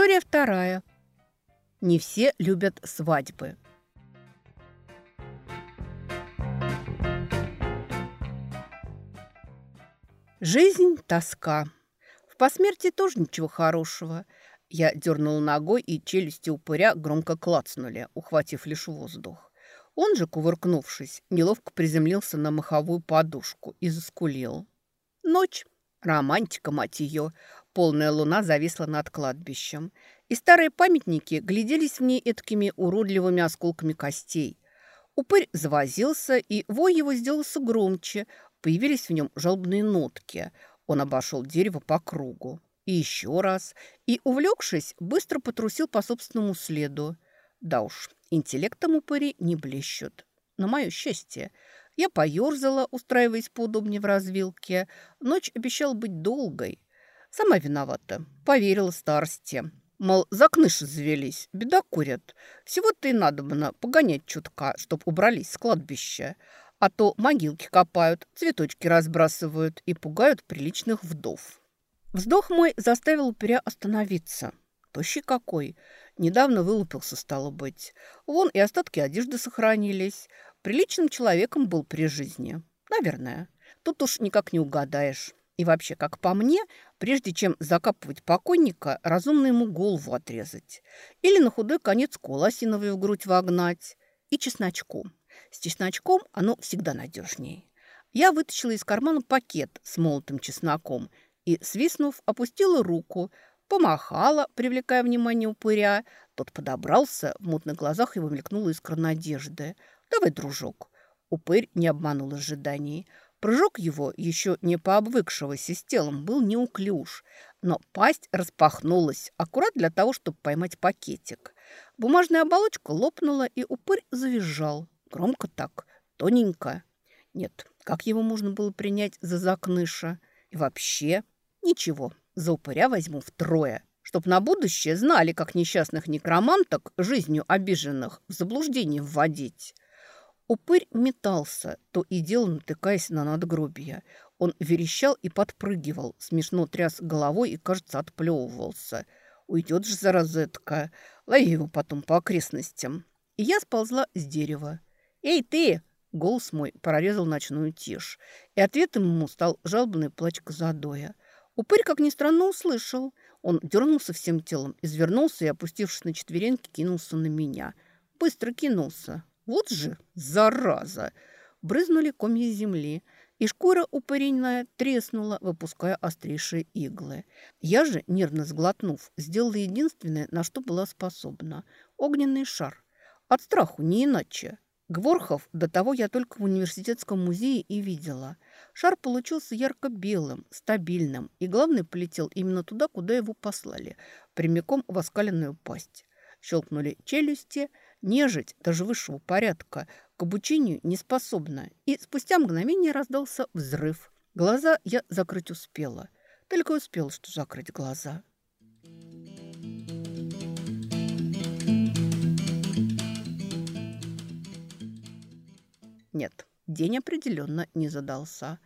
История вторая. Не все любят свадьбы. Жизнь – тоска. В посмертии тоже ничего хорошего. Я дернула ногой, и челюсти упыря громко клацнули, ухватив лишь воздух. Он же, кувыркнувшись, неловко приземлился на маховую подушку и заскулил. Ночь. Романтика, мать ее. Полная луна зависла над кладбищем. И старые памятники гляделись в ней эткими уродливыми осколками костей. Упырь завозился, и вой его сделался громче. Появились в нем жалобные нотки. Он обошел дерево по кругу. И еще раз. И, увлекшись, быстро потрусил по собственному следу. Да уж, интеллектом упыри не блещут. На мое счастье. Я поерзала, устраиваясь поудобнее в развилке. Ночь обещала быть долгой. Сама виновата. Поверила старости. Мол, закныши завелись, беда курят. Всего-то и надобно погонять чутка, чтоб убрались с кладбища. А то могилки копают, цветочки разбрасывают и пугают приличных вдов. Вздох мой заставил упыря остановиться. Тощий какой. Недавно вылупился, стало быть. Вон и остатки одежды сохранились. Приличным человеком был при жизни. Наверное. Тут уж никак не угадаешь. И вообще, как по мне, прежде чем закапывать покойника, разумно ему голову отрезать. Или на худой конец кол осиновый в грудь вогнать. И чесночком. С чесночком оно всегда надежнее. Я вытащила из кармана пакет с молотым чесноком и, свистнув, опустила руку, помахала, привлекая внимание упыря. Тот подобрался, в мутных глазах его мелькнула искра надежды. «Давай, дружок». Упырь не обманул ожиданий. Прыжок его, еще не пообвыкшегося с телом, был неуклюж, но пасть распахнулась, аккурат для того, чтобы поймать пакетик. Бумажная оболочка лопнула, и упырь завизжал. Громко так, тоненько. Нет, как его можно было принять за закныша? И вообще ничего, за упыря возьму втрое, чтоб на будущее знали, как несчастных некроманток, жизнью обиженных, в заблуждение вводить. Упырь метался, то и дело натыкаясь на надгробие. Он верещал и подпрыгивал, смешно тряс головой и, кажется, отплевывался. Уйдет же за розетка. Лови его потом по окрестностям. И я сползла с дерева. «Эй, ты!» Голос мой прорезал ночную тишь, и ответом ему стал жалобный плач Казадоя. Упырь, как ни странно, услышал. Он дернулся всем телом, извернулся и, опустившись на четвереньки, кинулся на меня. Быстро кинулся. Вот же зараза! Брызнули комья земли, и шкура упыренная треснула, выпуская острейшие иглы. Я же, нервно сглотнув, сделала единственное, на что была способна – огненный шар. От страху, не иначе. Гворхов до того я только в университетском музее и видела. Шар получился ярко-белым, стабильным, и, главное, полетел именно туда, куда его послали, прямиком в оскаленную пасть. Щелкнули челюсти – Нежить, даже высшего порядка, к обучению не способна. И спустя мгновение раздался взрыв. Глаза я закрыть успела. Только успела, что закрыть глаза. Нет, день определенно не задался.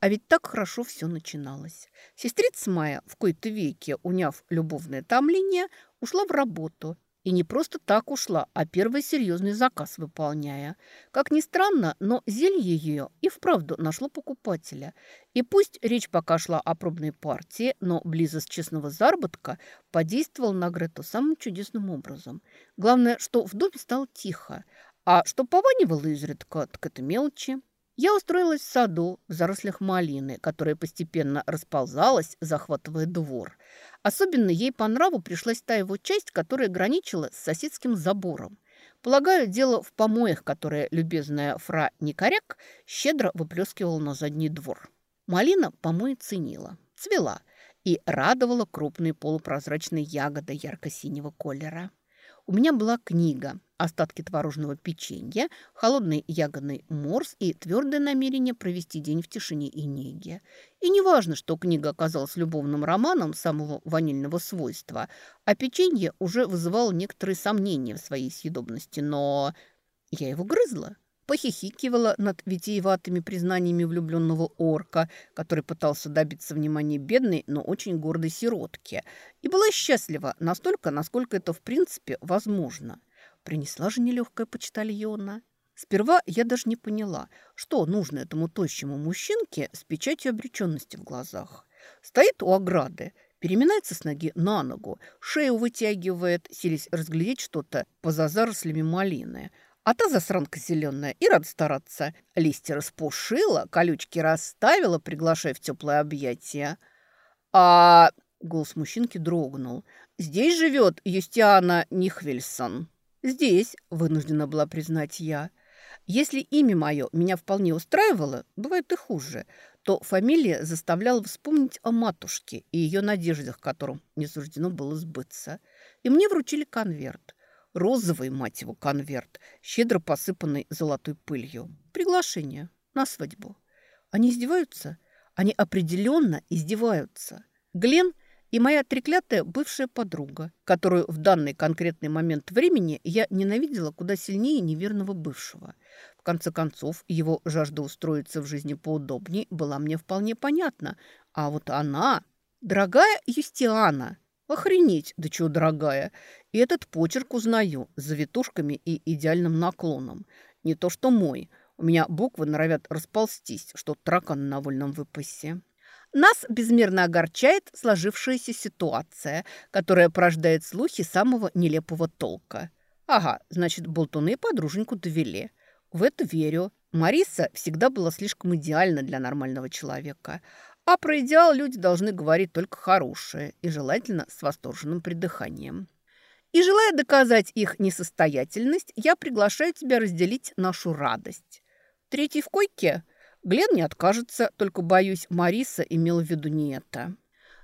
А ведь так хорошо все начиналось. Сестрица моя в кои-то веке, уняв любовное томление, ушла в работу и не просто так ушла, а первый серьезный заказ выполняя. Как ни странно, но зелье ее и вправду нашло покупателя. И пусть речь пока шла о пробной партии, но близость честного заработка подействовала на Грету самым чудесным образом. Главное, что в доме стало тихо, а что пованивало изредка, так это мелочи. Я устроилась в саду, в зарослях малины, которая постепенно расползалась, захватывая двор. Особенно ей по нраву пришлась та его часть, которая граничила с соседским забором. Полагаю, дело в помоях, которые любезная фра Никоряк щедро выплескивала на задний двор. Малина помои ценила, цвела и радовала крупные полупрозрачные ягоды ярко-синего колера. У меня была книга остатки творожного печенья, холодный ягодный морс и твердое намерение провести день в тишине и неге. И не важно, что книга оказалась любовным романом самого ванильного свойства, а печенье уже вызывало некоторые сомнения в своей съедобности, но я его грызла. Похихикивала над витиеватыми признаниями влюбленного орка, который пытался добиться внимания бедной, но очень гордой сиротки, и была счастлива настолько, насколько это в принципе возможно. Принесла же нелегкая почтальона. Сперва я даже не поняла, что нужно этому тощему мужчинке с печатью обреченности в глазах. Стоит у ограды, переминается с ноги на ногу, шею вытягивает, силясь разглядеть что-то поза зарослями малины – а та засранка зеленая и рад стараться. Листья распушила, колючки расставила, приглашая в теплое объятие. А голос мужчинки дрогнул. Здесь живет Юстиана Нихвельсон. Здесь, вынуждена была признать я. Если имя мое меня вполне устраивало, бывает и хуже, то фамилия заставляла вспомнить о матушке и ее надеждах, которым не суждено было сбыться. И мне вручили конверт – розовый, мать его, конверт, щедро посыпанный золотой пылью. Приглашение на свадьбу. Они издеваются? Они определенно издеваются. Глен и моя треклятая бывшая подруга, которую в данный конкретный момент времени я ненавидела куда сильнее неверного бывшего. В конце концов, его жажда устроиться в жизни поудобнее была мне вполне понятна. А вот она, дорогая Юстиана, охренеть, да чего дорогая, и этот почерк узнаю с завитушками и идеальным наклоном. Не то что мой. У меня буквы норовят расползтись, что таракан на вольном выпасе. Нас безмерно огорчает сложившаяся ситуация, которая порождает слухи самого нелепого толка. Ага, значит, болтуны подруженьку довели. В это верю. Мариса всегда была слишком идеальна для нормального человека. А про идеал люди должны говорить только хорошее и желательно с восторженным придыханием. И желая доказать их несостоятельность, я приглашаю тебя разделить нашу радость. Третий в койке? Глен не откажется, только, боюсь, Мариса имела в виду не это.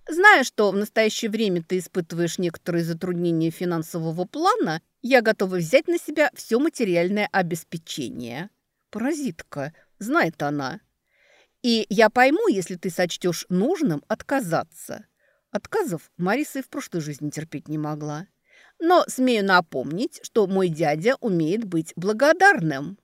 Зная, что в настоящее время ты испытываешь некоторые затруднения финансового плана, я готова взять на себя все материальное обеспечение. Паразитка, знает она. И я пойму, если ты сочтешь нужным отказаться. Отказов Мариса и в прошлой жизни терпеть не могла. Но смею напомнить, что мой дядя умеет быть благодарным.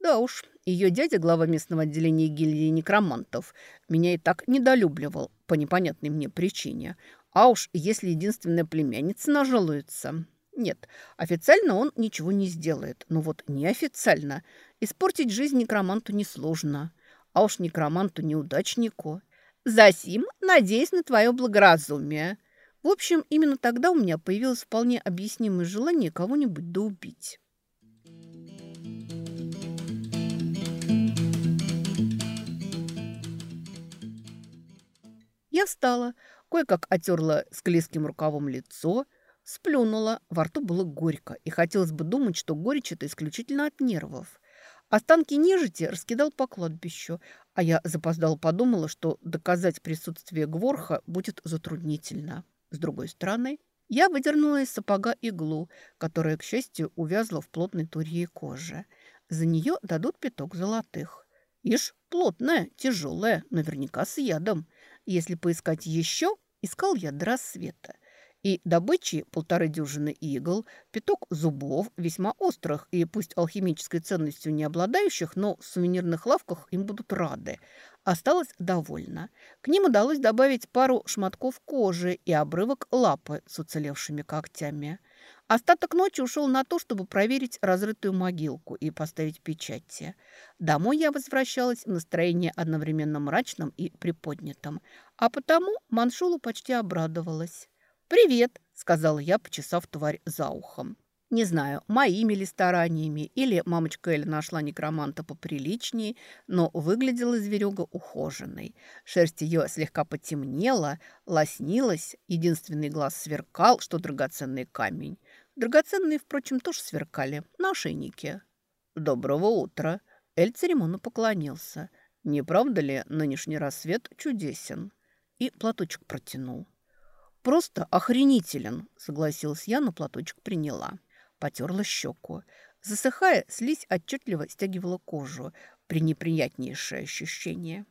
Да уж, ее дядя, глава местного отделения гильдии некромантов, меня и так недолюбливал по непонятной мне причине. А уж если единственная племянница нажалуется... Нет, официально он ничего не сделает. Но вот неофициально испортить жизнь некроманту несложно. А уж некроманту-неудачнику. Засим, надеюсь на твое благоразумие. В общем, именно тогда у меня появилось вполне объяснимое желание кого-нибудь доубить. Я встала, кое-как отерла склизким рукавом лицо, сплюнула, во рту было горько, и хотелось бы думать, что горечь это исключительно от нервов. Останки нежити раскидал по кладбищу, а я запоздала подумала, что доказать присутствие Гворха будет затруднительно. С другой стороны, я выдернула из сапога иглу, которая, к счастью, увязла в плотной турье кожи. За нее дадут пяток золотых. Ишь, плотная, тяжелая, наверняка с ядом. Если поискать еще, искал я до рассвета и добычи полторы дюжины игл, пяток зубов, весьма острых и пусть алхимической ценностью не обладающих, но в сувенирных лавках им будут рады. Осталось довольно. К ним удалось добавить пару шматков кожи и обрывок лапы с уцелевшими когтями. Остаток ночи ушел на то, чтобы проверить разрытую могилку и поставить печати. Домой я возвращалась в настроении одновременно мрачном и приподнятом, а потому Маншулу почти обрадовалась. «Привет», — сказала я, почесав тварь за ухом. Не знаю, моими ли стараниями или мамочка Эля нашла некроманта поприличнее, но выглядела зверюга ухоженной. Шерсть ее слегка потемнела, лоснилась, единственный глаз сверкал, что драгоценный камень. Драгоценные, впрочем, тоже сверкали на ошейнике. «Доброго утра!» Эль церемонно поклонился. «Не правда ли нынешний рассвет чудесен?» И платочек протянул. «Просто охренителен», — согласилась я, но платочек приняла. Потерла щеку. Засыхая, слизь отчетливо стягивала кожу. Пренеприятнейшее ощущение.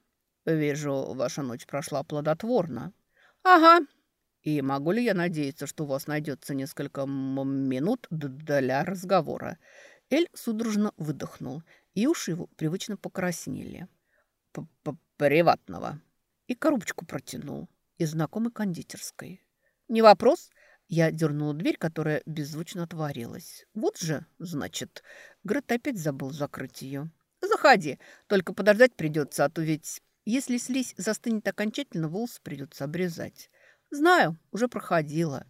«Вижу, ваша ночь прошла плодотворно». «Ага». «И могу ли я надеяться, что у вас найдется несколько минут для разговора?» Эль судорожно выдохнул. и уши его привычно покраснели. П -п «Приватного». И коробочку протянул из знакомой кондитерской. «Не вопрос?» Я дернула дверь, которая беззвучно отворилась. «Вот же, значит...» Грет опять забыл закрыть ее. «Заходи, только подождать придется, а то ведь если слизь застынет окончательно, волосы придется обрезать. Знаю, уже проходила.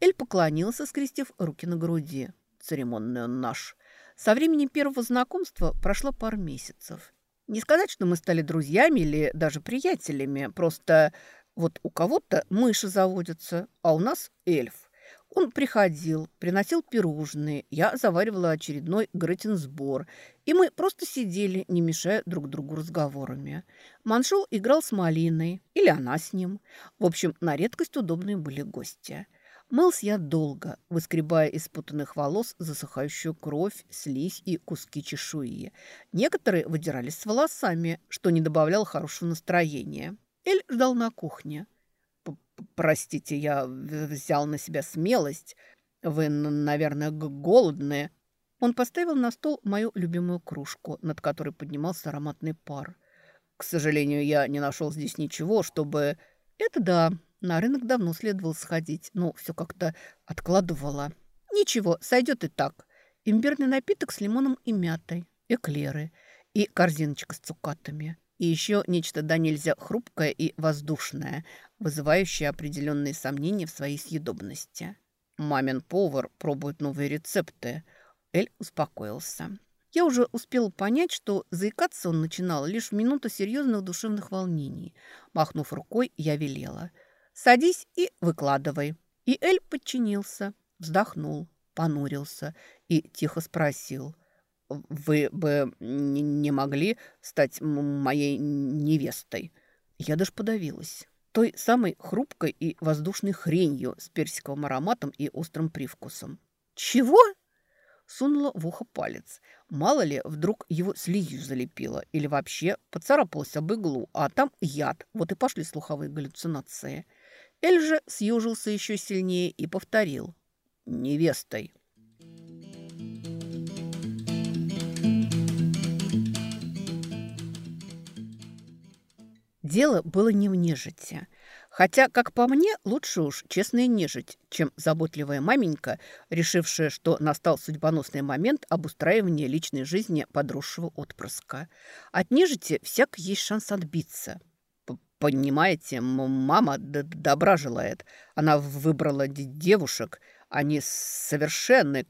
Эль поклонился, скрестив руки на груди. Церемонный он наш. Со времени первого знакомства прошло пару месяцев. Не сказать, что мы стали друзьями или даже приятелями. Просто вот у кого-то мыши заводятся, а у нас эльф. Он приходил, приносил пирожные, я заваривала очередной гретинсбор, и мы просто сидели, не мешая друг другу разговорами. Маншул играл с малиной, или она с ним. В общем, на редкость удобные были гости. Мылся я долго, выскребая из путанных волос засыхающую кровь, слизь и куски чешуи. Некоторые выдирались с волосами, что не добавляло хорошего настроения. Эль ждал на кухне. «Простите, я взял на себя смелость. Вы, наверное, голодные». Он поставил на стол мою любимую кружку, над которой поднимался ароматный пар. «К сожалению, я не нашел здесь ничего, чтобы...» «Это да, на рынок давно следовало сходить, но все как-то откладывала». «Ничего, сойдет и так. Имбирный напиток с лимоном и мятой, эклеры и корзиночка с цукатами». И еще нечто да нельзя хрупкое и воздушное, вызывающее определенные сомнения в своей съедобности. Мамин повар пробует новые рецепты. Эль успокоился. Я уже успела понять, что заикаться он начинал лишь в минуту серьезных душевных волнений. Махнув рукой, я велела. «Садись и выкладывай». И Эль подчинился, вздохнул, понурился и тихо спросил. Вы бы не могли стать моей невестой?» Я даже подавилась. Той самой хрупкой и воздушной хренью с персиковым ароматом и острым привкусом. «Чего?» Сунула в ухо палец. Мало ли, вдруг его слизью залепило или вообще поцарапалась об иглу, а там яд. Вот и пошли слуховые галлюцинации. Эль же съежился еще сильнее и повторил. «Невестой». Дело было не в нежити. Хотя, как по мне, лучше уж честная нежить, чем заботливая маменька, решившая, что настал судьбоносный момент обустраивания личной жизни подросшего отпрыска. От нежити всяк есть шанс отбиться. Понимаете, мама добра желает. Она выбрала девушек. Они совершенны,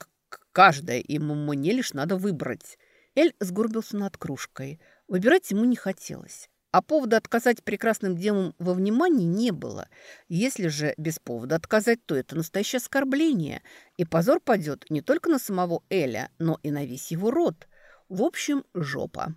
каждая, и мне лишь надо выбрать. Эль сгорбился над кружкой. Выбирать ему не хотелось. А повода отказать прекрасным демам во внимании не было. Если же без повода отказать, то это настоящее оскорбление. И позор падет не только на самого Эля, но и на весь его род. В общем, жопа.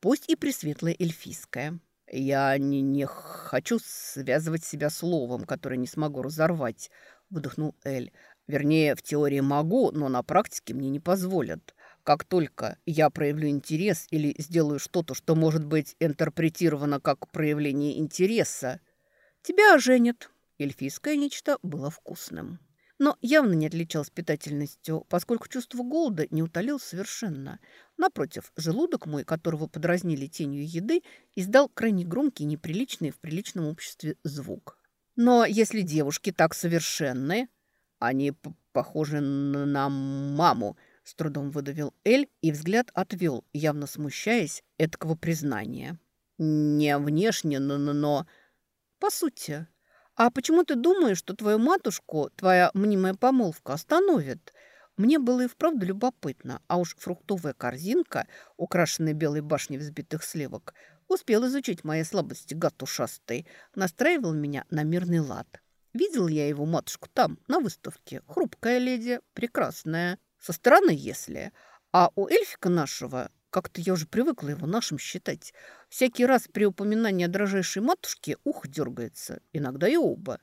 Пусть и пресветлая эльфийская. «Я не, не хочу связывать себя словом, которое не смогу разорвать», — выдохнул Эль. «Вернее, в теории могу, но на практике мне не позволят. Как только я проявлю интерес или сделаю что-то, что может быть интерпретировано как проявление интереса, тебя оженят. Эльфийское нечто было вкусным. Но явно не отличалось питательностью, поскольку чувство голода не утолил совершенно. Напротив, желудок мой, которого подразнили тенью еды, издал крайне громкий, неприличный в приличном обществе звук. Но если девушки так совершенные, они похожи на маму, с трудом выдавил Эль и взгляд отвел, явно смущаясь эткого признания. Не внешне, но, но, но... По сути. А почему ты думаешь, что твою матушку твоя мнимая помолвка остановит? Мне было и вправду любопытно, а уж фруктовая корзинка, украшенная белой башней взбитых сливок, успел изучить мои слабости гад ушастый, настраивал меня на мирный лад. Видел я его матушку там, на выставке. Хрупкая леди, прекрасная. Со стороны, если. А у эльфика нашего, как-то я уже привыкла его нашим считать, всякий раз при упоминании о дрожайшей матушке ух дергается, иногда и оба.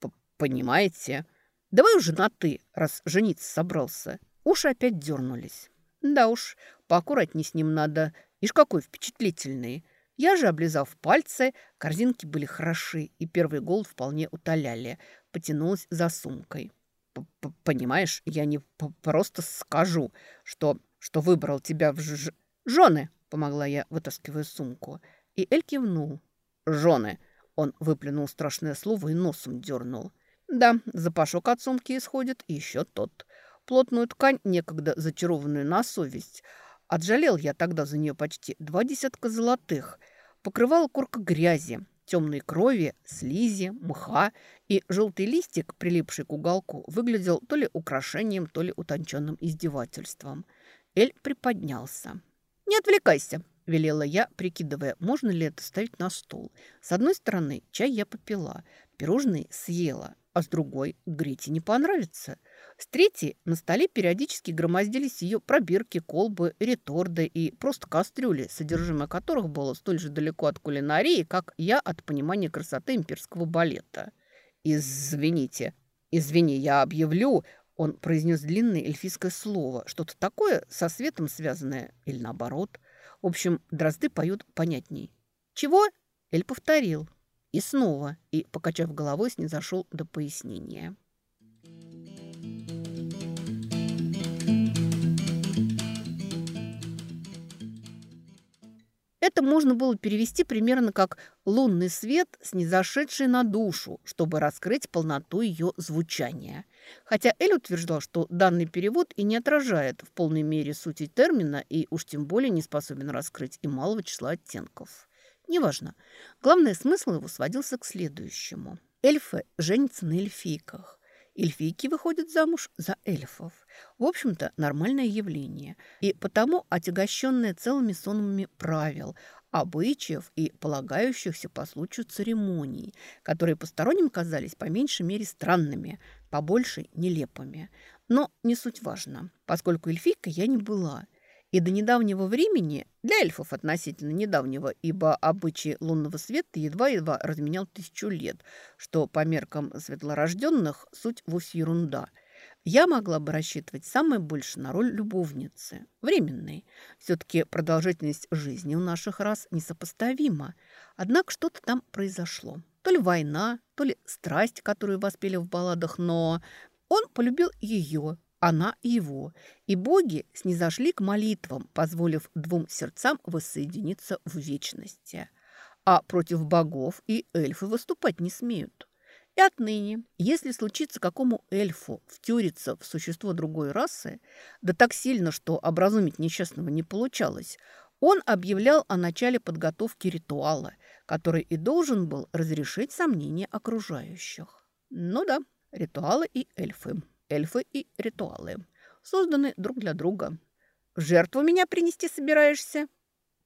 П Понимаете? Давай уже на «ты», раз жениться собрался. Уши опять дернулись. Да уж, поаккуратней с ним надо. Ишь, какой впечатлительный. Я же, облизав пальцы, корзинки были хороши, и первый голод вполне утоляли. Потянулась за сумкой. Понимаешь, я не просто скажу, что, что выбрал тебя в ж... «Жены!» – помогла я, вытаскивая сумку. И Эль кивнул. «Жены!» – он выплюнул страшное слово и носом дернул. «Да, запашок от сумки исходит, еще тот. Плотную ткань, некогда зачарованную на совесть. Отжалел я тогда за нее почти два десятка золотых. Покрывала курка грязи, темной крови, слизи, мха, и желтый листик, прилипший к уголку, выглядел то ли украшением, то ли утонченным издевательством. Эль приподнялся. «Не отвлекайся», – велела я, прикидывая, можно ли это ставить на стол. С одной стороны, чай я попила, пирожные съела, а с другой Грете не понравится. С третьей на столе периодически громоздились ее пробирки, колбы, реторды и просто кастрюли, содержимое которых было столь же далеко от кулинарии, как я от понимания красоты имперского балета. «Извините, извини, я объявлю...» Он произнес длинное эльфийское слово, что-то такое со светом связанное или наоборот. В общем, дрозды поют понятней. «Чего?» Эль повторил. И снова, и, покачав головой, снизошел до пояснения. Это можно было перевести примерно как «лунный свет, снизошедший на душу», чтобы раскрыть полноту ее звучания. Хотя Эль утверждал, что данный перевод и не отражает в полной мере сути термина и уж тем более не способен раскрыть и малого числа оттенков. Неважно. Главный смысл его сводился к следующему. Эльфы женятся на эльфийках. Эльфийки выходят замуж за эльфов. В общем-то, нормальное явление. И потому отягощенное целыми сонмами правил, обычаев и полагающихся по случаю церемоний, которые посторонним казались по меньшей мере странными, по большей – нелепыми. Но не суть важно, поскольку эльфийка я не была – и до недавнего времени, для эльфов относительно недавнего, ибо обычай лунного света едва-едва разменял тысячу лет, что по меркам светлорожденных суть вовсе ерунда. Я могла бы рассчитывать самое больше на роль любовницы, временной. Все-таки продолжительность жизни у наших рас несопоставима. Однако что-то там произошло. То ли война, то ли страсть, которую воспели в балладах, но он полюбил ее, она его, и боги снизошли к молитвам, позволив двум сердцам воссоединиться в вечности. А против богов и эльфы выступать не смеют. И отныне, если случится какому эльфу втюриться в существо другой расы, да так сильно, что образумить несчастного не получалось, он объявлял о начале подготовки ритуала, который и должен был разрешить сомнения окружающих. Ну да, ритуалы и эльфы эльфы и ритуалы. Созданы друг для друга. Жертву меня принести собираешься?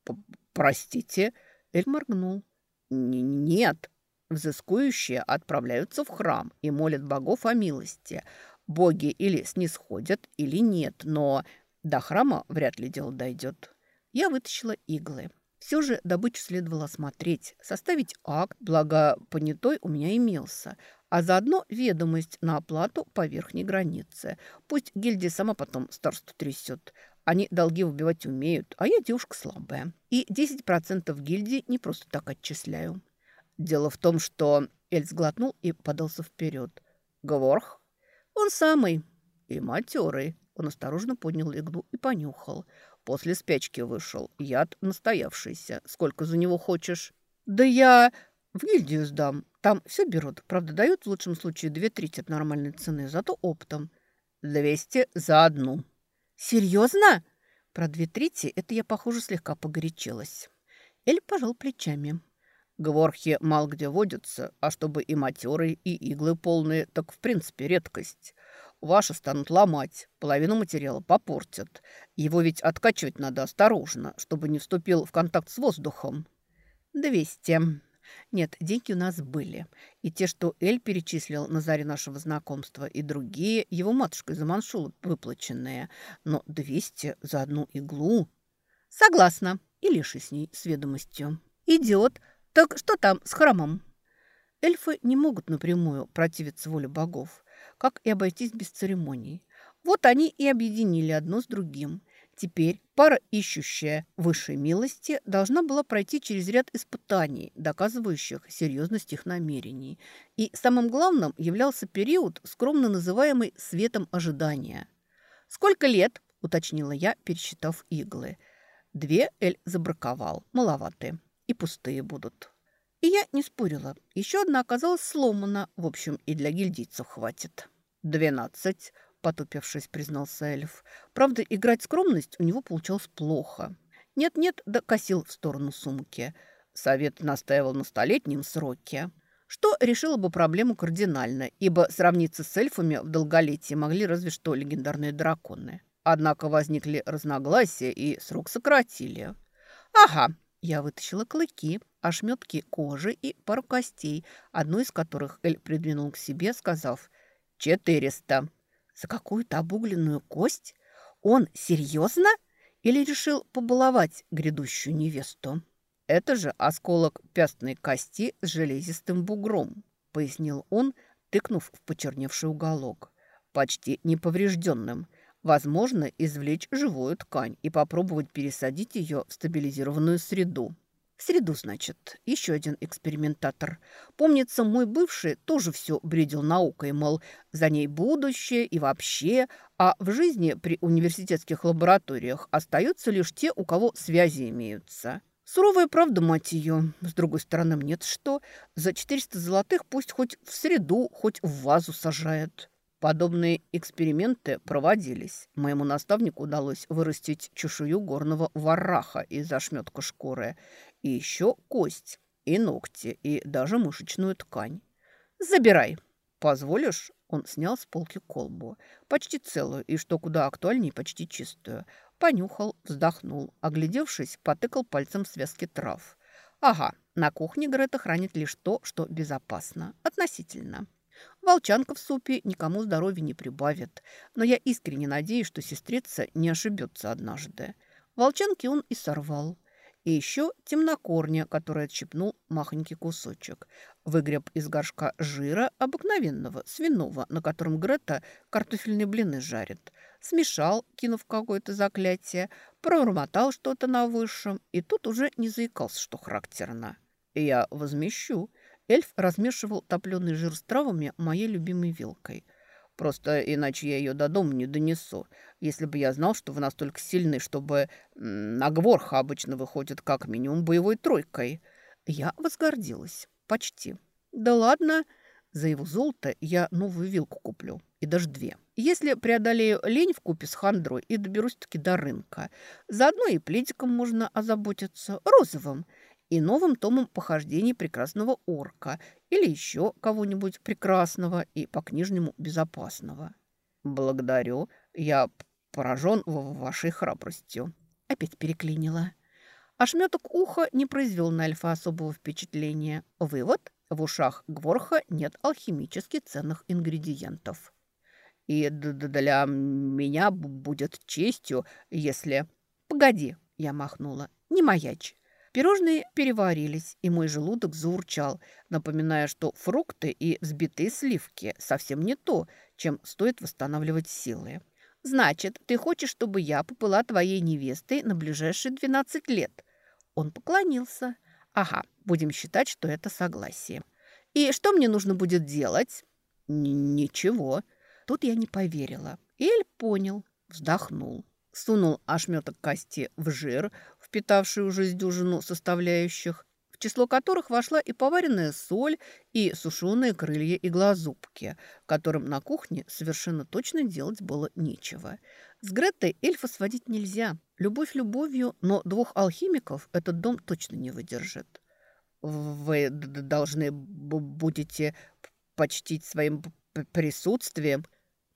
П Простите, Эль моргнул. Н нет, взыскующие отправляются в храм и молят богов о милости. Боги или снисходят, или нет, но до храма вряд ли дело дойдет. Я вытащила иглы. Все же добычу следовало осмотреть, составить акт, благо понятой у меня имелся, а заодно ведомость на оплату по верхней границе. Пусть гильдия сама потом старосту трясет. Они долги выбивать умеют, а я девушка слабая. И 10% гильдии не просто так отчисляю. Дело в том, что Эль сглотнул и подался вперед. Гворх? Он самый. И матерый. Он осторожно поднял иглу и понюхал. После спячки вышел. Яд настоявшийся. Сколько за него хочешь? Да я в гильдию сдам. Там все берут. Правда, дают в лучшем случае две трети от нормальной цены, зато оптом. Двести за одну. Серьезно? Про две трети это я, похоже, слегка погорячилась. Эль пожал плечами. Гворхи мало где водятся, а чтобы и матерые, и иглы полные, так в принципе редкость. Ваши станут ломать, половину материала попортят. Его ведь откачивать надо осторожно, чтобы не вступил в контакт с воздухом. Двести. Нет, деньги у нас были. И те, что Эль перечислил на заре нашего знакомства, и другие, его матушкой за маншул выплаченные. Но двести за одну иглу... Согласна. И лиши с ней с ведомостью. Идет. Так что там с храмом? Эльфы не могут напрямую противиться воле богов как и обойтись без церемоний. Вот они и объединили одно с другим. Теперь пара, ищущая высшей милости, должна была пройти через ряд испытаний, доказывающих серьезность их намерений. И самым главным являлся период, скромно называемый «светом ожидания». «Сколько лет?» – уточнила я, пересчитав иглы. Две Эль забраковал, маловаты, и пустые будут. И я не спорила. Еще одна оказалась сломана. В общем, и для гильдийцев хватит. «Двенадцать», — потупившись, признался эльф. Правда, играть скромность у него получалось плохо. Нет-нет, да косил в сторону сумки. Совет настаивал на столетнем сроке что решило бы проблему кардинально, ибо сравниться с эльфами в долголетии могли разве что легендарные драконы. Однако возникли разногласия и срок сократили. «Ага», я вытащила клыки, ошметки кожи и пару костей, одну из которых Эль придвинул к себе, сказав «Четыреста». «За какую-то обугленную кость? Он серьезно? Или решил побаловать грядущую невесту?» «Это же осколок пястной кости с железистым бугром», пояснил он, тыкнув в почерневший уголок. «Почти неповрежденным. Возможно, извлечь живую ткань и попробовать пересадить ее в стабилизированную среду». Среду, значит, еще один экспериментатор. Помнится, мой бывший тоже все бредил наукой, мол, за ней будущее и вообще, а в жизни при университетских лабораториях остаются лишь те, у кого связи имеются. Суровая правда, мать ее. С другой стороны, нет что. За 400 золотых пусть хоть в среду, хоть в вазу сажает. Подобные эксперименты проводились. Моему наставнику удалось вырастить чешую горного вараха из ошметка шкуры. И еще кость, и ногти, и даже мышечную ткань. «Забирай!» «Позволишь?» Он снял с полки колбу. Почти целую, и, что куда актуальнее, почти чистую. Понюхал, вздохнул, оглядевшись, потыкал пальцем связки трав. Ага, на кухне Грета хранит лишь то, что безопасно. Относительно. Волчанка в супе никому здоровья не прибавит. Но я искренне надеюсь, что сестрица не ошибется однажды. Волчанки он и сорвал. И еще темнокорня, который отщипнул махонький кусочек. Выгреб из горшка жира обыкновенного, свиного, на котором Грета картофельные блины жарит. Смешал, кинув какое-то заклятие, промотал что-то на высшем, и тут уже не заикался, что характерно. Я возмещу. Эльф размешивал топленый жир с травами моей любимой вилкой – Просто иначе я ее до дома не донесу. Если бы я знал, что вы настолько сильны, чтобы на Гворха обычно выходит как минимум боевой тройкой. Я возгордилась. Почти. Да ладно. За его золото я новую вилку куплю. И даже две. Если преодолею лень в купе с хандрой и доберусь-таки до рынка, заодно и пледиком можно озаботиться, розовым – и новым томом похождений прекрасного орка или еще кого-нибудь прекрасного и по-книжнему безопасного. Благодарю, я поражен вашей храбростью. Опять переклинила. Ошметок уха не произвел на Альфа особого впечатления. Вывод – в ушах Гворха нет алхимически ценных ингредиентов. И для меня будет честью, если... Погоди, я махнула, не маячь. Пирожные переварились, и мой желудок заурчал, напоминая, что фрукты и взбитые сливки совсем не то, чем стоит восстанавливать силы. «Значит, ты хочешь, чтобы я попыла твоей невестой на ближайшие 12 лет?» Он поклонился. «Ага, будем считать, что это согласие. И что мне нужно будет делать?» «Ничего». Тут я не поверила. Эль понял, вздохнул сунул ошметок кости в жир, впитавший уже с дюжину составляющих, в число которых вошла и поваренная соль, и сушеные крылья иглозубки, которым на кухне совершенно точно делать было нечего. С Гретой эльфа сводить нельзя. Любовь любовью, но двух алхимиков этот дом точно не выдержит. Вы должны будете почтить своим присутствием.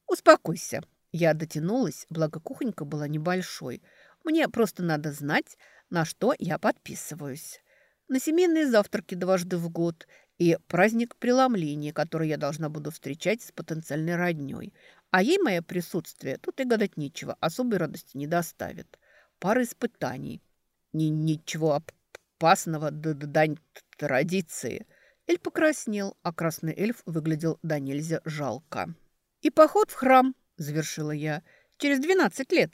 Успокойся. Я дотянулась, благо кухонька была небольшой – мне просто надо знать, на что я подписываюсь. На семейные завтраки дважды в год и праздник преломления, который я должна буду встречать с потенциальной роднёй. А ей мое присутствие, тут и гадать нечего, особой радости не доставит. Пара испытаний. Ни ничего опасного, да дань традиции. Эль покраснел, а красный эльф выглядел до нельзя жалко. «И поход в храм», — завершила я, — «через двенадцать лет».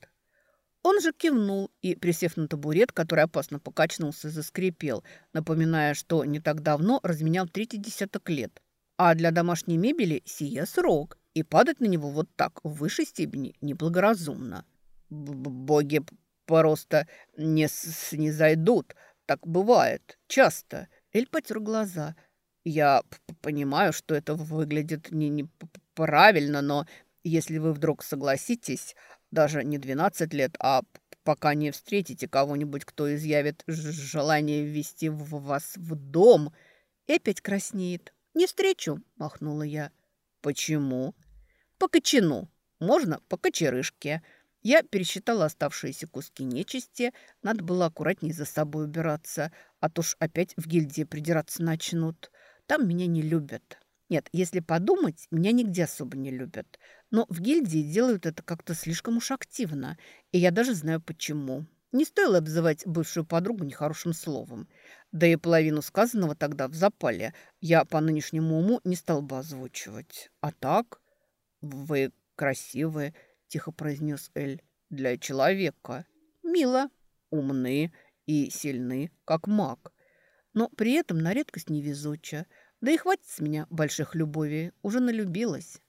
Он же кивнул и, присев на табурет, который опасно покачнулся, заскрипел, напоминая, что не так давно разменял третий десяток лет. А для домашней мебели сия срок, и падать на него вот так в высшей степени неблагоразумно. «Боги просто не снизойдут. Так бывает. Часто. Эль потер глаза. Я понимаю, что это выглядит не неправильно, но если вы вдруг согласитесь, даже не 12 лет, а пока не встретите кого-нибудь, кто изъявит желание ввести вас в дом, и опять краснеет. «Не встречу», – махнула я. «Почему?» «По кочану. Можно по кочерышке». Я пересчитала оставшиеся куски нечисти. Надо было аккуратнее за собой убираться, а то ж опять в гильдии придираться начнут. Там меня не любят. Нет, если подумать, меня нигде особо не любят. Но в гильдии делают это как-то слишком уж активно. И я даже знаю почему. Не стоило обзывать бывшую подругу нехорошим словом. Да и половину сказанного тогда в запале я по нынешнему уму не стал бы озвучивать. А так, вы красивые, тихо произнес Эль, для человека. Мило, умны и сильны, как маг. Но при этом на редкость невезуча. Да и хватит с меня больших любовей, уже налюбилась.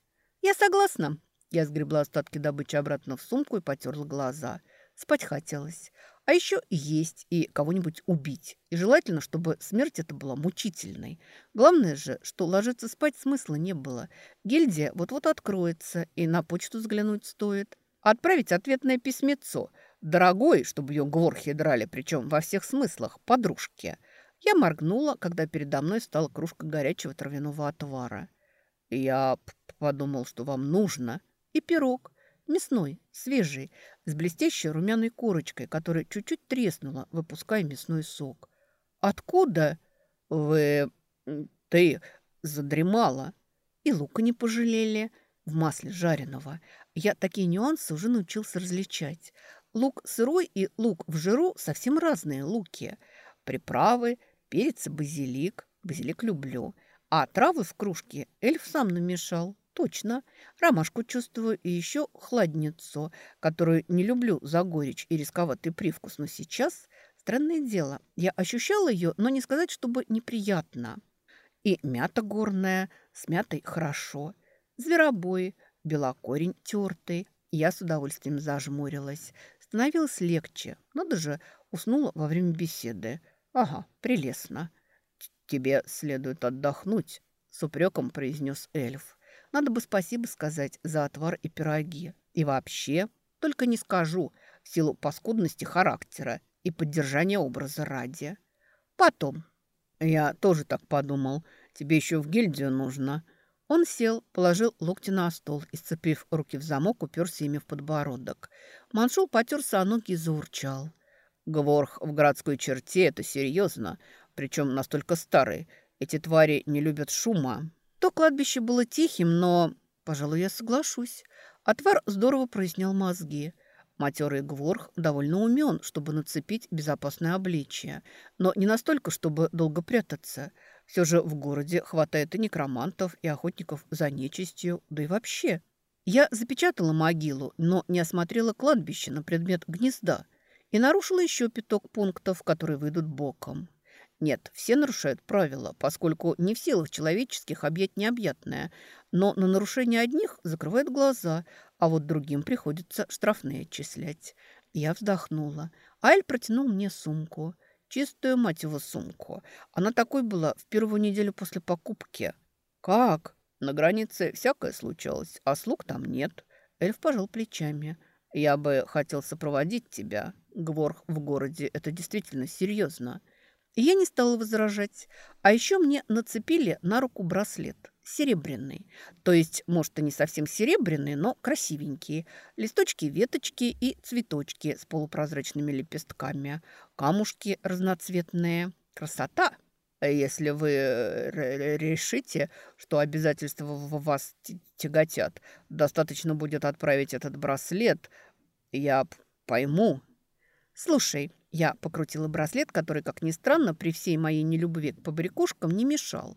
Я согласна. Я сгребла остатки добычи обратно в сумку и потерла глаза. Спать хотелось. А еще есть и кого-нибудь убить. И желательно, чтобы смерть эта была мучительной. Главное же, что ложиться спать смысла не было. Гильдия вот-вот откроется, и на почту взглянуть стоит. Отправить ответное письмецо. Дорогой, чтобы ее гворхи драли, причем во всех смыслах, подружке. Я моргнула, когда передо мной стала кружка горячего травяного отвара. Я подумал, что вам нужно. И пирог. Мясной, свежий, с блестящей румяной корочкой, которая чуть-чуть треснула, выпуская мясной сок. «Откуда вы... ты задремала?» И лука не пожалели в масле жареного. Я такие нюансы уже научился различать. Лук сырой и лук в жиру совсем разные луки. Приправы, перец базилик. Базилик люблю. А травы в кружке эльф сам намешал. Точно. Ромашку чувствую и еще хладницу, которую не люблю за горечь и рисковатый привкус. Но сейчас, странное дело, я ощущала ее, но не сказать, чтобы неприятно. И мята горная, с мятой хорошо. Зверобой, белокорень тертый. Я с удовольствием зажмурилась. Становилось легче. Надо же, уснула во время беседы. Ага, прелестно. «Тебе следует отдохнуть», — с упреком произнес эльф. Надо бы спасибо сказать за отвар и пироги. И вообще, только не скажу, в силу паскудности характера и поддержания образа ради. Потом. Я тоже так подумал. Тебе еще в гильдию нужно. Он сел, положил локти на стол и, сцепив руки в замок, уперся ими в подбородок. Маншул потерся о ноги и заурчал. Гворх в городской черте – это серьезно, причем настолько старый. Эти твари не любят шума. То кладбище было тихим, но, пожалуй, я соглашусь. Отвар здорово прояснял мозги. Матерый Гворх довольно умен, чтобы нацепить безопасное обличие, но не настолько, чтобы долго прятаться. Все же в городе хватает и некромантов, и охотников за нечистью, да и вообще. Я запечатала могилу, но не осмотрела кладбище на предмет гнезда и нарушила еще пяток пунктов, которые выйдут боком. Нет, все нарушают правила, поскольку не в силах человеческих объять необъятное, но на нарушение одних закрывают глаза, а вот другим приходится штрафные отчислять. Я вздохнула. Айль протянул мне сумку. Чистую, мать его, сумку. Она такой была в первую неделю после покупки. «Как?» «На границе всякое случалось, а слуг там нет». Эльф пожал плечами. «Я бы хотел сопроводить тебя. Гворх в городе – это действительно серьезно». Я не стала возражать. А еще мне нацепили на руку браслет. Серебряный. То есть, может, и не совсем серебряный, но красивенькие. Листочки, веточки и цветочки с полупрозрачными лепестками. Камушки разноцветные. Красота! Если вы э, решите, что обязательства в вас тяготят, достаточно будет отправить этот браслет, я пойму. Слушай, я покрутила браслет, который, как ни странно, при всей моей нелюбви к побрякушкам не мешал.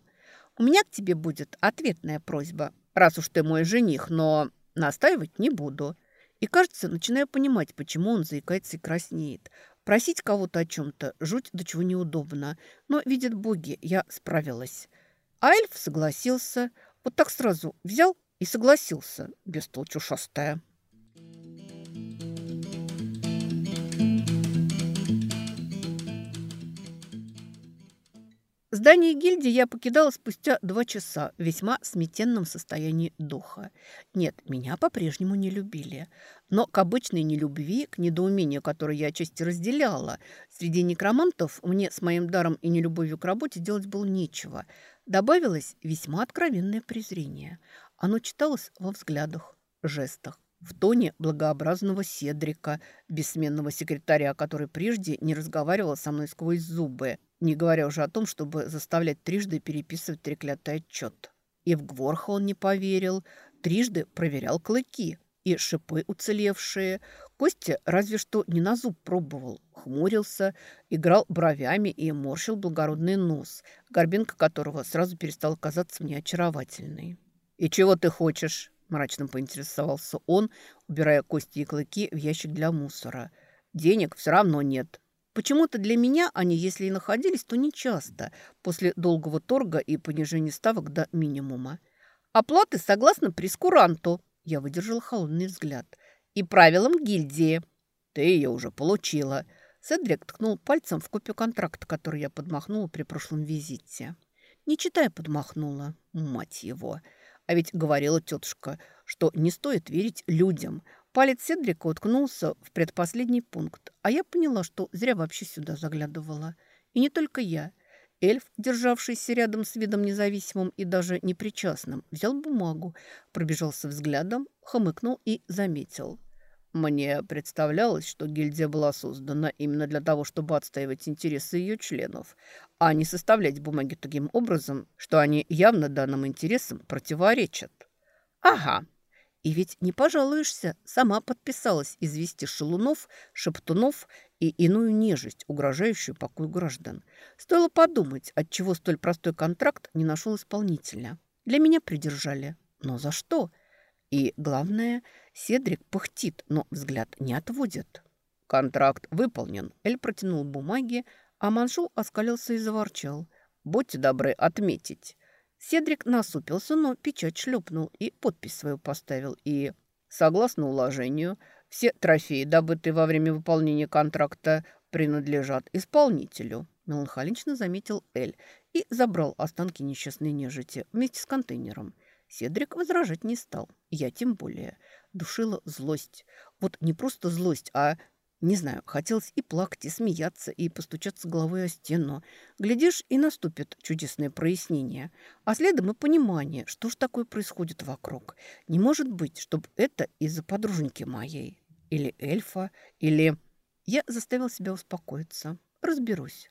«У меня к тебе будет ответная просьба, раз уж ты мой жених, но настаивать не буду». И, кажется, начинаю понимать, почему он заикается и краснеет. Просить кого-то о чем-то жуть до чего неудобно. Но, видят боги, я справилась. А эльф согласился. Вот так сразу взял и согласился, бестолочь ушастая. Здание гильдии я покидала спустя два часа в весьма сметенном состоянии духа. Нет, меня по-прежнему не любили. Но к обычной нелюбви, к недоумению, которое я отчасти разделяла, среди некромантов мне с моим даром и нелюбовью к работе делать было нечего. Добавилось весьма откровенное презрение. Оно читалось во взглядах, жестах, в тоне благообразного Седрика, бессменного секретаря, который прежде не разговаривал со мной сквозь зубы, не говоря уже о том, чтобы заставлять трижды переписывать треклятый отчет. И в Гворха он не поверил, трижды проверял клыки и шипы уцелевшие. Костя разве что не на зуб пробовал, хмурился, играл бровями и морщил благородный нос, горбинка которого сразу перестала казаться мне очаровательной. «И чего ты хочешь?» – мрачно поинтересовался он, убирая кости и клыки в ящик для мусора. «Денег все равно нет». Почему-то для меня они, если и находились, то нечасто, после долгого торга и понижения ставок до минимума. Оплаты согласно прескуранту. Я выдержала холодный взгляд. И правилам гильдии. Ты ее уже получила. Седрик ткнул пальцем в копию контракта, который я подмахнула при прошлом визите. Не читая, подмахнула. Мать его. А ведь говорила тетушка, что не стоит верить людям. Палец Седрика уткнулся в предпоследний пункт, а я поняла, что зря вообще сюда заглядывала. И не только я. Эльф, державшийся рядом с видом независимым и даже непричастным, взял бумагу, пробежался взглядом, хмыкнул и заметил. Мне представлялось, что гильдия была создана именно для того, чтобы отстаивать интересы ее членов, а не составлять бумаги таким образом, что они явно данным интересам противоречат. «Ага», и ведь не пожалуешься, сама подписалась извести шелунов, шептунов и иную нежесть, угрожающую покою граждан. Стоило подумать, отчего столь простой контракт не нашел исполнителя. Для меня придержали. Но за что? И главное, Седрик пыхтит, но взгляд не отводит. Контракт выполнен. Эль протянул бумаги, а Маншул оскалился и заворчал. «Будьте добры отметить». Седрик насупился, но печать шлепнул и подпись свою поставил. И, согласно уложению, все трофеи, добытые во время выполнения контракта, принадлежат исполнителю. Меланхолично заметил Эль и забрал останки несчастной нежити вместе с контейнером. Седрик возражать не стал. Я тем более. Душила злость. Вот не просто злость, а не знаю, хотелось и плакать, и смеяться, и постучаться головой о стену. Глядишь, и наступит чудесное прояснение. А следом и понимание, что ж такое происходит вокруг. Не может быть, чтобы это из-за подруженьки моей. Или эльфа, или... Я заставил себя успокоиться. Разберусь.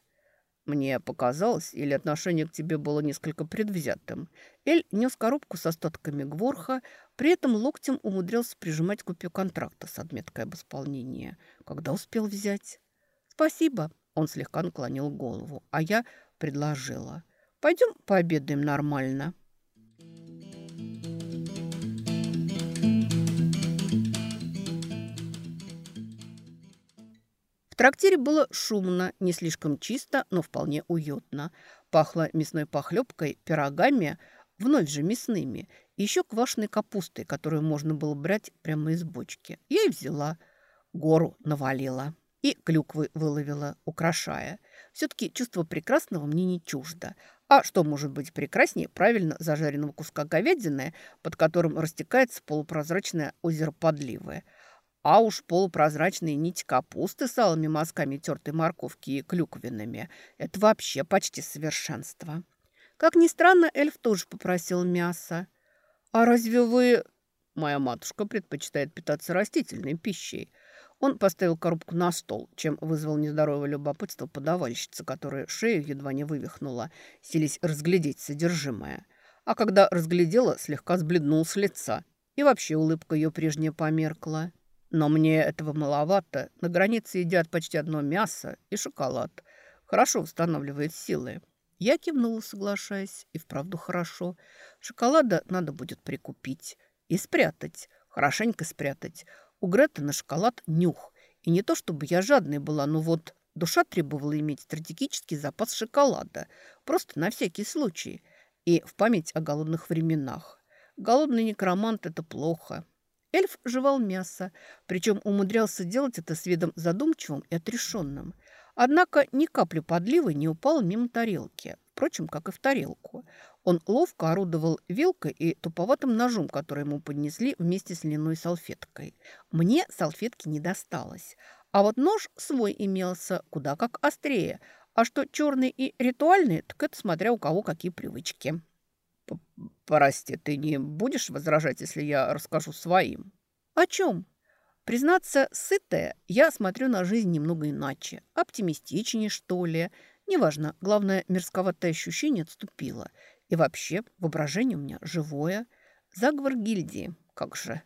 Мне показалось, или отношение к тебе было несколько предвзятым. Эль нес коробку с остатками гворха, при этом локтем умудрился прижимать копию контракта с отметкой об исполнении. Когда успел взять? Спасибо. Он слегка наклонил голову, а я предложила. Пойдем пообедаем нормально. В трактире было шумно, не слишком чисто, но вполне уютно. Пахло мясной похлебкой, пирогами, вновь же мясными, и еще квашеной капустой, которую можно было брать прямо из бочки. Я и взяла, гору навалила и клюквы выловила, украшая. Все-таки чувство прекрасного мне не чуждо. А что может быть прекраснее правильно зажаренного куска говядины, под которым растекается полупрозрачное озеро подливое – а уж полупрозрачные нити капусты с алыми мазками тертой морковки и клюквенными – это вообще почти совершенство. Как ни странно, эльф тоже попросил мяса. «А разве вы...» «Моя матушка предпочитает питаться растительной пищей». Он поставил коробку на стол, чем вызвал нездоровое любопытство подавальщицы, которая шею едва не вывихнула, селись разглядеть содержимое. А когда разглядела, слегка сбледнул с лица. И вообще улыбка ее прежняя померкла. Но мне этого маловато. На границе едят почти одно мясо и шоколад. Хорошо восстанавливает силы. Я кивнула, соглашаясь. И вправду хорошо. Шоколада надо будет прикупить. И спрятать. Хорошенько спрятать. У Греты на шоколад нюх. И не то, чтобы я жадной была, но вот душа требовала иметь стратегический запас шоколада. Просто на всякий случай. И в память о голодных временах. Голодный некромант – это плохо. Эльф жевал мясо, причем умудрялся делать это с видом задумчивым и отрешенным. Однако ни капли подливы не упало мимо тарелки. впрочем, как и в тарелку. Он ловко орудовал вилкой и туповатым ножом, который ему поднесли вместе с льняной салфеткой. Мне салфетки не досталось, а вот нож свой имелся, куда как острее. А что черный и ритуальный, так это смотря у кого какие привычки. «Прости, ты не будешь возражать, если я расскажу своим?» «О чем?» Признаться, сытая, я смотрю на жизнь немного иначе. Оптимистичнее, что ли. Неважно, главное, мерзковатое ощущение отступило. И вообще, воображение у меня живое. Заговор гильдии. Как же.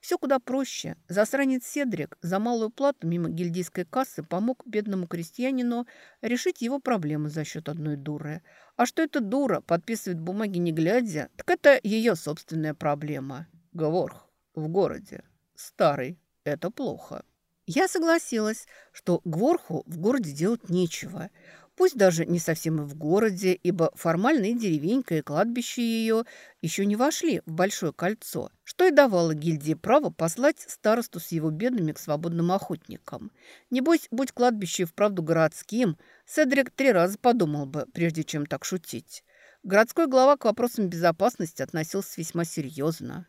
Все куда проще. Засранец Седрик за малую плату мимо гильдийской кассы помог бедному крестьянину решить его проблемы за счет одной дуры. А что эта дура подписывает бумаги не глядя, так это ее собственная проблема. Гворх в городе. Старый это плохо. Я согласилась, что Гворху в городе делать нечего. Пусть даже не совсем и в городе, ибо формальные деревенька и кладбище ее еще не вошли в большое кольцо, что и давало гильдии право послать старосту с его бедными к свободным охотникам. Небось, будь кладбище вправду городским, Седрик три раза подумал бы, прежде чем так шутить. Городской глава к вопросам безопасности относился весьма серьезно.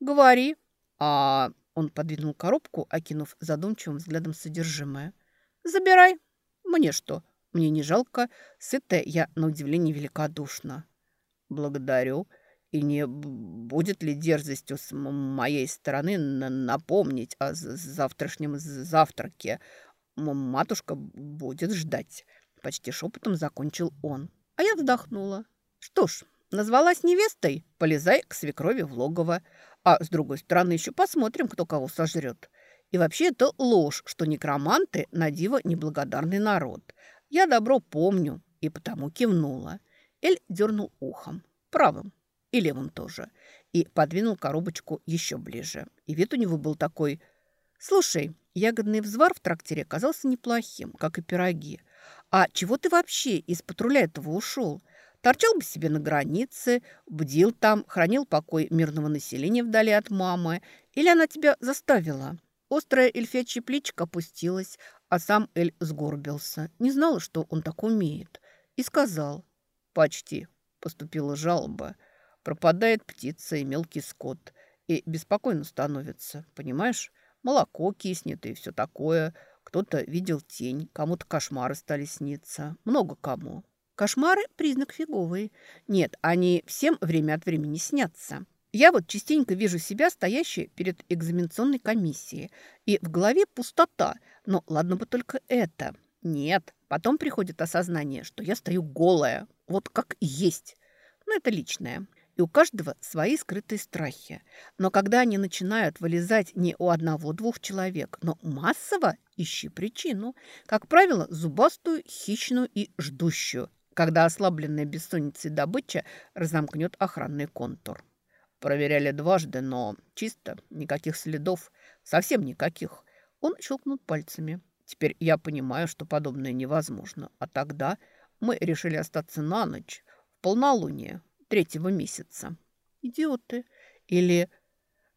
«Говори». «А он подвинул коробку, окинув задумчивым взглядом содержимое. «Забирай. Мне что? Мне не жалко. Сытая я, на удивление, великодушна». «Благодарю. И не будет ли дерзостью с моей стороны напомнить о завтрашнем завтраке? Матушка будет ждать». Почти шепотом закончил он. А я вздохнула. «Что ж, назвалась невестой? Полезай к свекрови в логово. А с другой стороны, еще посмотрим, кто кого сожрет. И вообще это ложь, что некроманты на диво неблагодарный народ. Я добро помню и потому кивнула. Эль дернул ухом, правым и левым тоже, и подвинул коробочку еще ближе. И вид у него был такой... «Слушай, ягодный взвар в трактире оказался неплохим, как и пироги. А чего ты вообще из патруля этого ушел? Торчал бы себе на границе, бдил там, хранил покой мирного населения вдали от мамы. Или она тебя заставила? Острая эльфячья плечика опустилась, а сам Эль сгорбился. Не знала, что он так умеет. И сказал. «Почти», — поступила жалоба. «Пропадает птица и мелкий скот. И беспокойно становится, понимаешь? Молоко киснет и все такое. Кто-то видел тень, кому-то кошмары стали сниться. Много кому. Кошмары – признак фиговый. Нет, они всем время от времени снятся. Я вот частенько вижу себя стоящей перед экзаменационной комиссией. И в голове пустота. Но ладно бы только это. Нет, потом приходит осознание, что я стою голая. Вот как есть. Но это личное. И у каждого свои скрытые страхи. Но когда они начинают вылезать не у одного-двух человек, но массово, ищи причину. Как правило, зубастую, хищную и ждущую когда ослабленная бессонницей добыча разомкнет охранный контур. Проверяли дважды, но чисто, никаких следов, совсем никаких. Он щелкнул пальцами. Теперь я понимаю, что подобное невозможно. А тогда мы решили остаться на ночь, в полнолуние, третьего месяца. Идиоты. Или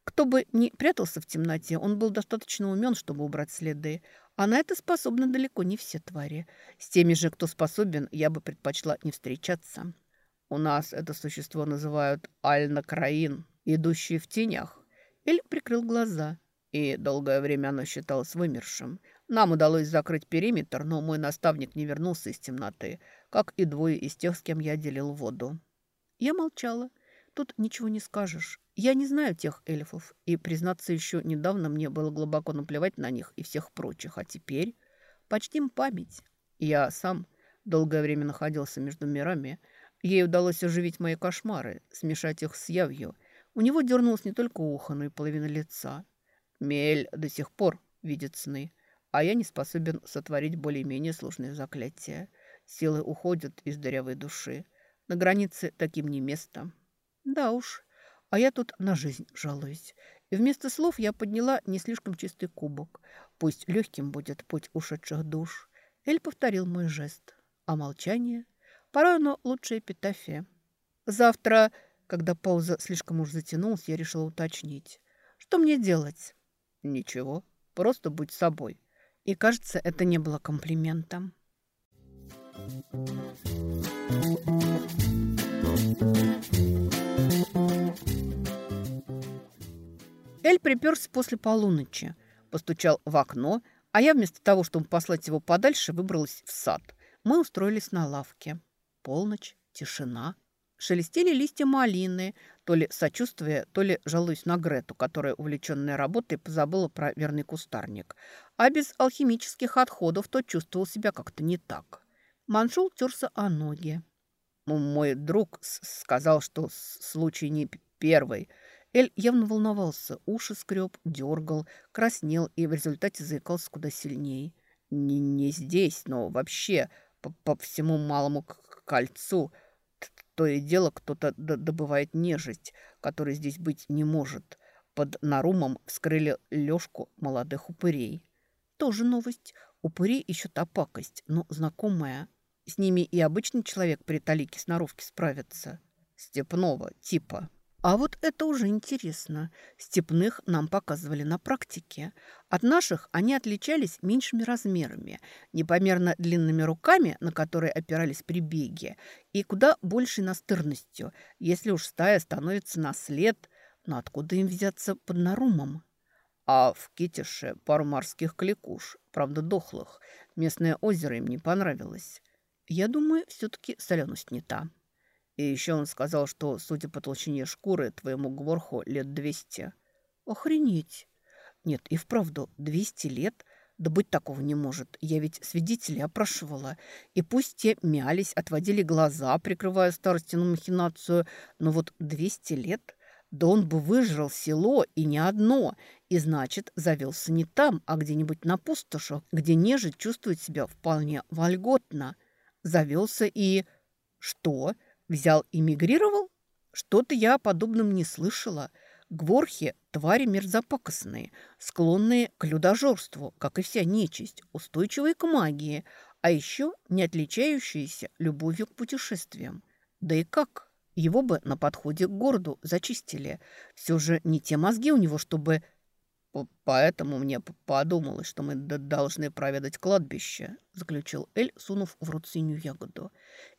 кто бы ни прятался в темноте, он был достаточно умен, чтобы убрать следы. А на это способны далеко не все твари. С теми же, кто способен, я бы предпочла не встречаться. У нас это существо называют Альна-Краин, идущий в тенях. Эль прикрыл глаза, и долгое время оно считалось вымершим. Нам удалось закрыть периметр, но мой наставник не вернулся из темноты, как и двое из тех, с кем я делил воду. Я молчала. Тут ничего не скажешь. Я не знаю тех эльфов, и, признаться, еще недавно мне было глубоко наплевать на них и всех прочих, а теперь почтим память. Я сам долгое время находился между мирами. Ей удалось оживить мои кошмары, смешать их с явью. У него дернулось не только ухо, но и половина лица. Мель до сих пор видит сны, а я не способен сотворить более-менее сложные заклятия. Силы уходят из дырявой души. На границе таким не место. Да уж, а я тут на жизнь жалуюсь. И вместо слов я подняла не слишком чистый кубок. Пусть легким будет путь ушедших душ. Эль повторил мой жест. А молчание? Порой оно лучшая эпитафия. Завтра, когда пауза слишком уж затянулась, я решила уточнить. Что мне делать? Ничего, просто будь собой. И кажется, это не было комплиментом. Эль приперся после полуночи, постучал в окно, а я вместо того, чтобы послать его подальше, выбралась в сад. Мы устроились на лавке. Полночь, тишина. Шелестели листья малины, то ли сочувствие, то ли жалуюсь на Грету, которая, увлеченная работой, позабыла про верный кустарник. А без алхимических отходов то чувствовал себя как-то не так. Маншул терся о ноги. Мой друг сказал, что случай не первый. Эль явно волновался, уши скреб, дергал, краснел и в результате заикался куда сильнее. Не, не здесь, но вообще по, по всему малому кольцу – то и дело кто-то добывает нежить, которой здесь быть не может. Под Нарумом вскрыли лёжку молодых упырей. Тоже новость. Упыри ищут опакость, но знакомая. С ними и обычный человек при талике сноровки справится. Степного типа. А вот это уже интересно. Степных нам показывали на практике. От наших они отличались меньшими размерами, непомерно длинными руками, на которые опирались при беге, и куда большей настырностью, если уж стая становится на след. Но откуда им взяться под нарумом? А в Китише пару морских кликуш, правда дохлых. Местное озеро им не понравилось. Я думаю, все-таки соленость не та. И еще он сказал, что, судя по толщине шкуры, твоему Гворху лет двести. Охренеть! Нет, и вправду, двести лет? Да быть такого не может. Я ведь свидетелей опрашивала. И пусть те мялись, отводили глаза, прикрывая старостину махинацию, но вот двести лет... Да он бы выжрал село и не одно, и, значит, завелся не там, а где-нибудь на пустошах, где нежить чувствует себя вполне вольготно. Завелся и... Что? Взял и мигрировал? Что-то я о подобном не слышала. Гворхи – твари мерзопакостные, склонные к людожорству, как и вся нечисть, устойчивые к магии, а еще не отличающиеся любовью к путешествиям. Да и как? Его бы на подходе к городу зачистили. Все же не те мозги у него, чтобы «Поэтому мне подумалось, что мы должны проведать кладбище», заключил Эль, сунув в рот синюю ягоду.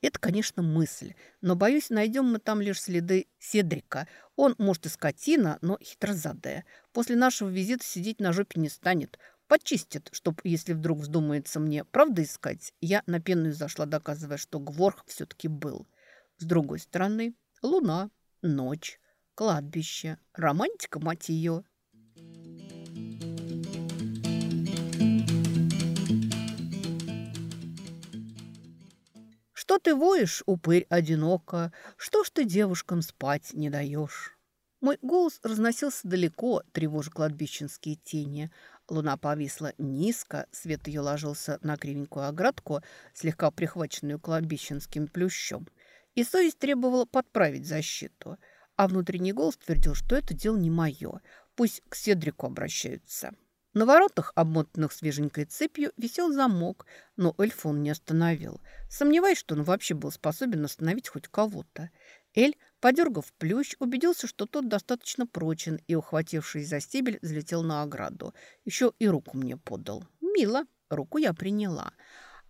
«Это, конечно, мысль, но, боюсь, найдем мы там лишь следы Седрика. Он, может, и скотина, но хитрозадая. После нашего визита сидеть на жопе не станет. Почистит, чтоб, если вдруг вздумается мне правда искать, я на пенную зашла, доказывая, что Гворх все-таки был. С другой стороны, луна, ночь, кладбище, романтика, мать ее». Что ты воешь, упырь одиноко? Что ж ты девушкам спать не даешь? Мой голос разносился далеко, тревожа кладбищенские тени. Луна повисла низко, свет ее ложился на кривенькую оградку, слегка прихваченную кладбищенским плющом. И совесть требовала подправить защиту. А внутренний голос твердил, что это дело не мое. Пусть к Седрику обращаются. На воротах, обмотанных свеженькой цепью, висел замок, но эльф он не остановил. Сомневаюсь, что он вообще был способен остановить хоть кого-то. Эль, подергав плющ, убедился, что тот достаточно прочен, и, ухватившись за стебель, взлетел на ограду. Еще и руку мне подал. Мило, руку я приняла.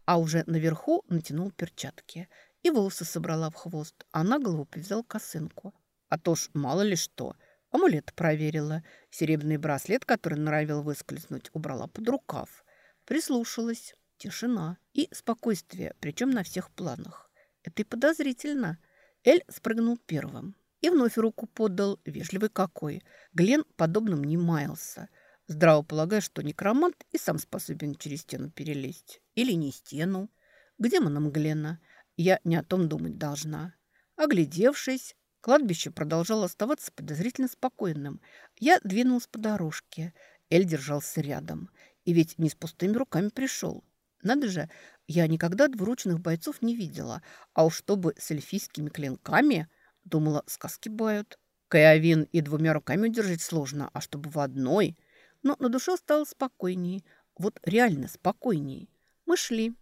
А уже наверху натянул перчатки. И волосы собрала в хвост, а на голову привязал косынку. А то ж мало ли что – Амулет проверила. Серебряный браслет, который норовил выскользнуть, убрала под рукав. Прислушалась. Тишина и спокойствие, причем на всех планах. Это и подозрительно. Эль спрыгнул первым. И вновь руку подал, вежливый какой. Глен подобным не маялся. Здраво полагая, что некромант и сам способен через стену перелезть. Или не стену. К демонам Глена. Я не о том думать должна. Оглядевшись, Кладбище продолжало оставаться подозрительно спокойным. Я двинулась по дорожке. Эль держался рядом. И ведь не с пустыми руками пришел. Надо же, я никогда двуручных бойцов не видела. А уж чтобы с эльфийскими клинками, думала, сказки бают. Каявин и двумя руками удержать сложно, а чтобы в одной. Но на душе стало спокойнее. Вот реально спокойнее. Мы шли.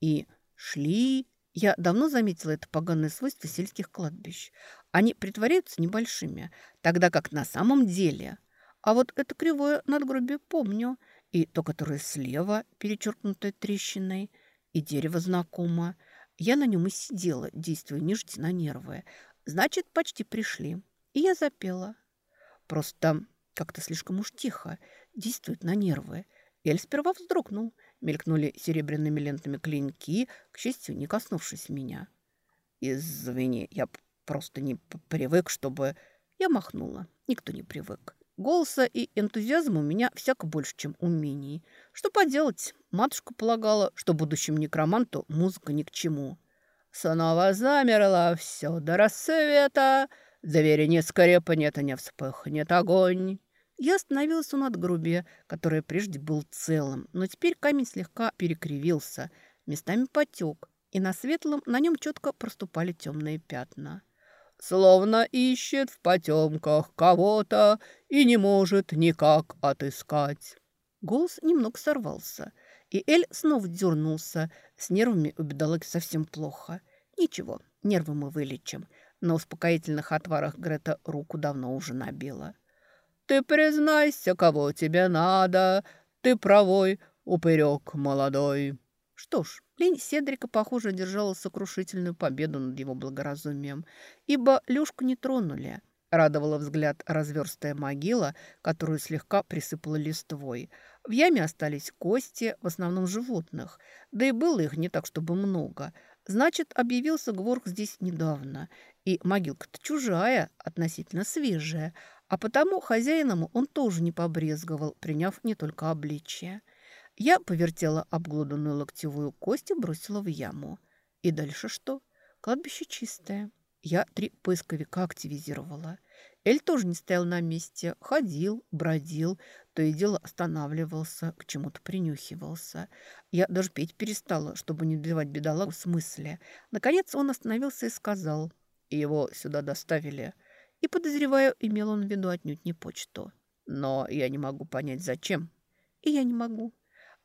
И шли. Я давно заметила это поганое свойство сельских кладбищ. Они притворяются небольшими, тогда как на самом деле. А вот это кривое надгробие помню, и то, которое слева, перечеркнутое трещиной, и дерево знакомо. Я на нем и сидела, действуя нежити на нервы. Значит, почти пришли. И я запела. Просто как-то слишком уж тихо, действует на нервы. Эль сперва вздрогнул. Мелькнули серебряными лентами клинки, к счастью, не коснувшись меня. «Извини, я просто не привык, чтобы...» Я махнула. Никто не привык. Голоса и энтузиазма у меня всяко больше, чем умений. Что поделать? Матушка полагала, что будущему некроманту музыка ни к чему. Снова замерло все до рассвета. Двери не скрепнет, не вспыхнет огонь. Я остановилась у надгробия, которое прежде был целым, но теперь камень слегка перекривился, местами потек, и на светлом на нем четко проступали темные пятна словно ищет в потемках кого-то и не может никак отыскать». Голос немного сорвался, и Эль снова дернулся. С нервами у бедолаги совсем плохо. Ничего, нервы мы вылечим. На успокоительных отварах Грета руку давно уже набила. «Ты признайся, кого тебе надо, ты правой, упырек молодой». Что ж, лень Седрика, похоже, держала сокрушительную победу над его благоразумием, ибо Люшку не тронули. Радовала взгляд разверстая могила, которую слегка присыпала листвой. В яме остались кости, в основном животных, да и было их не так, чтобы много. Значит, объявился Гворк здесь недавно, и могилка-то чужая, относительно свежая, а потому хозяинам он тоже не побрезговал, приняв не только обличие. Я повертела обглоданную локтевую кость и бросила в яму. И дальше что? Кладбище чистое. Я три поисковика активизировала. Эль тоже не стоял на месте. Ходил, бродил, то и дело останавливался, к чему-то принюхивался. Я даже петь перестала, чтобы не убивать бедолагу с мысли. Наконец он остановился и сказал. Его сюда доставили. И, подозреваю, имел он в виду отнюдь не почту. Но я не могу понять, зачем. И я не могу.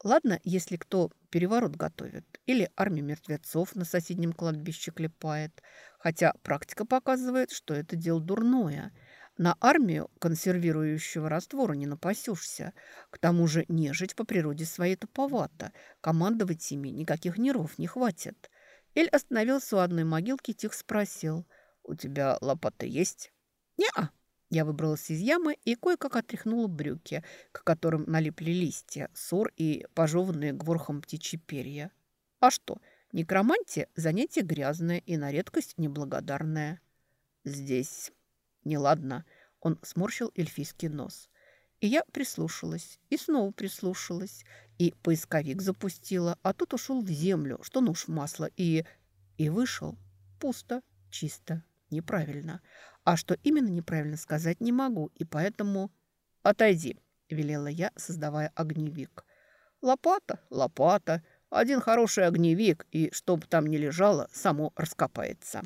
Ладно, если кто переворот готовит или армию мертвецов на соседнем кладбище клепает, хотя практика показывает, что это дело дурное. На армию консервирующего раствора не напасешься. К тому же нежить по природе своей туповато. Командовать ими никаких нервов не хватит. Эль остановился у одной могилки и тихо спросил, «У тебя лопата есть?» «Не-а», я выбралась из ямы и кое-как отряхнула брюки, к которым налипли листья, сор и пожеванные гворхом птичьи перья. А что, некромантия – занятие грязное и на редкость неблагодарное. Здесь неладно. Он сморщил эльфийский нос. И я прислушалась, и снова прислушалась, и поисковик запустила, а тут ушел в землю, что нож в масло, и... и вышел. Пусто, чисто, неправильно. А что именно неправильно сказать не могу, и поэтому... «Отойди», — велела я, создавая огневик. «Лопата, лопата, один хороший огневик, и что бы там ни лежало, само раскопается.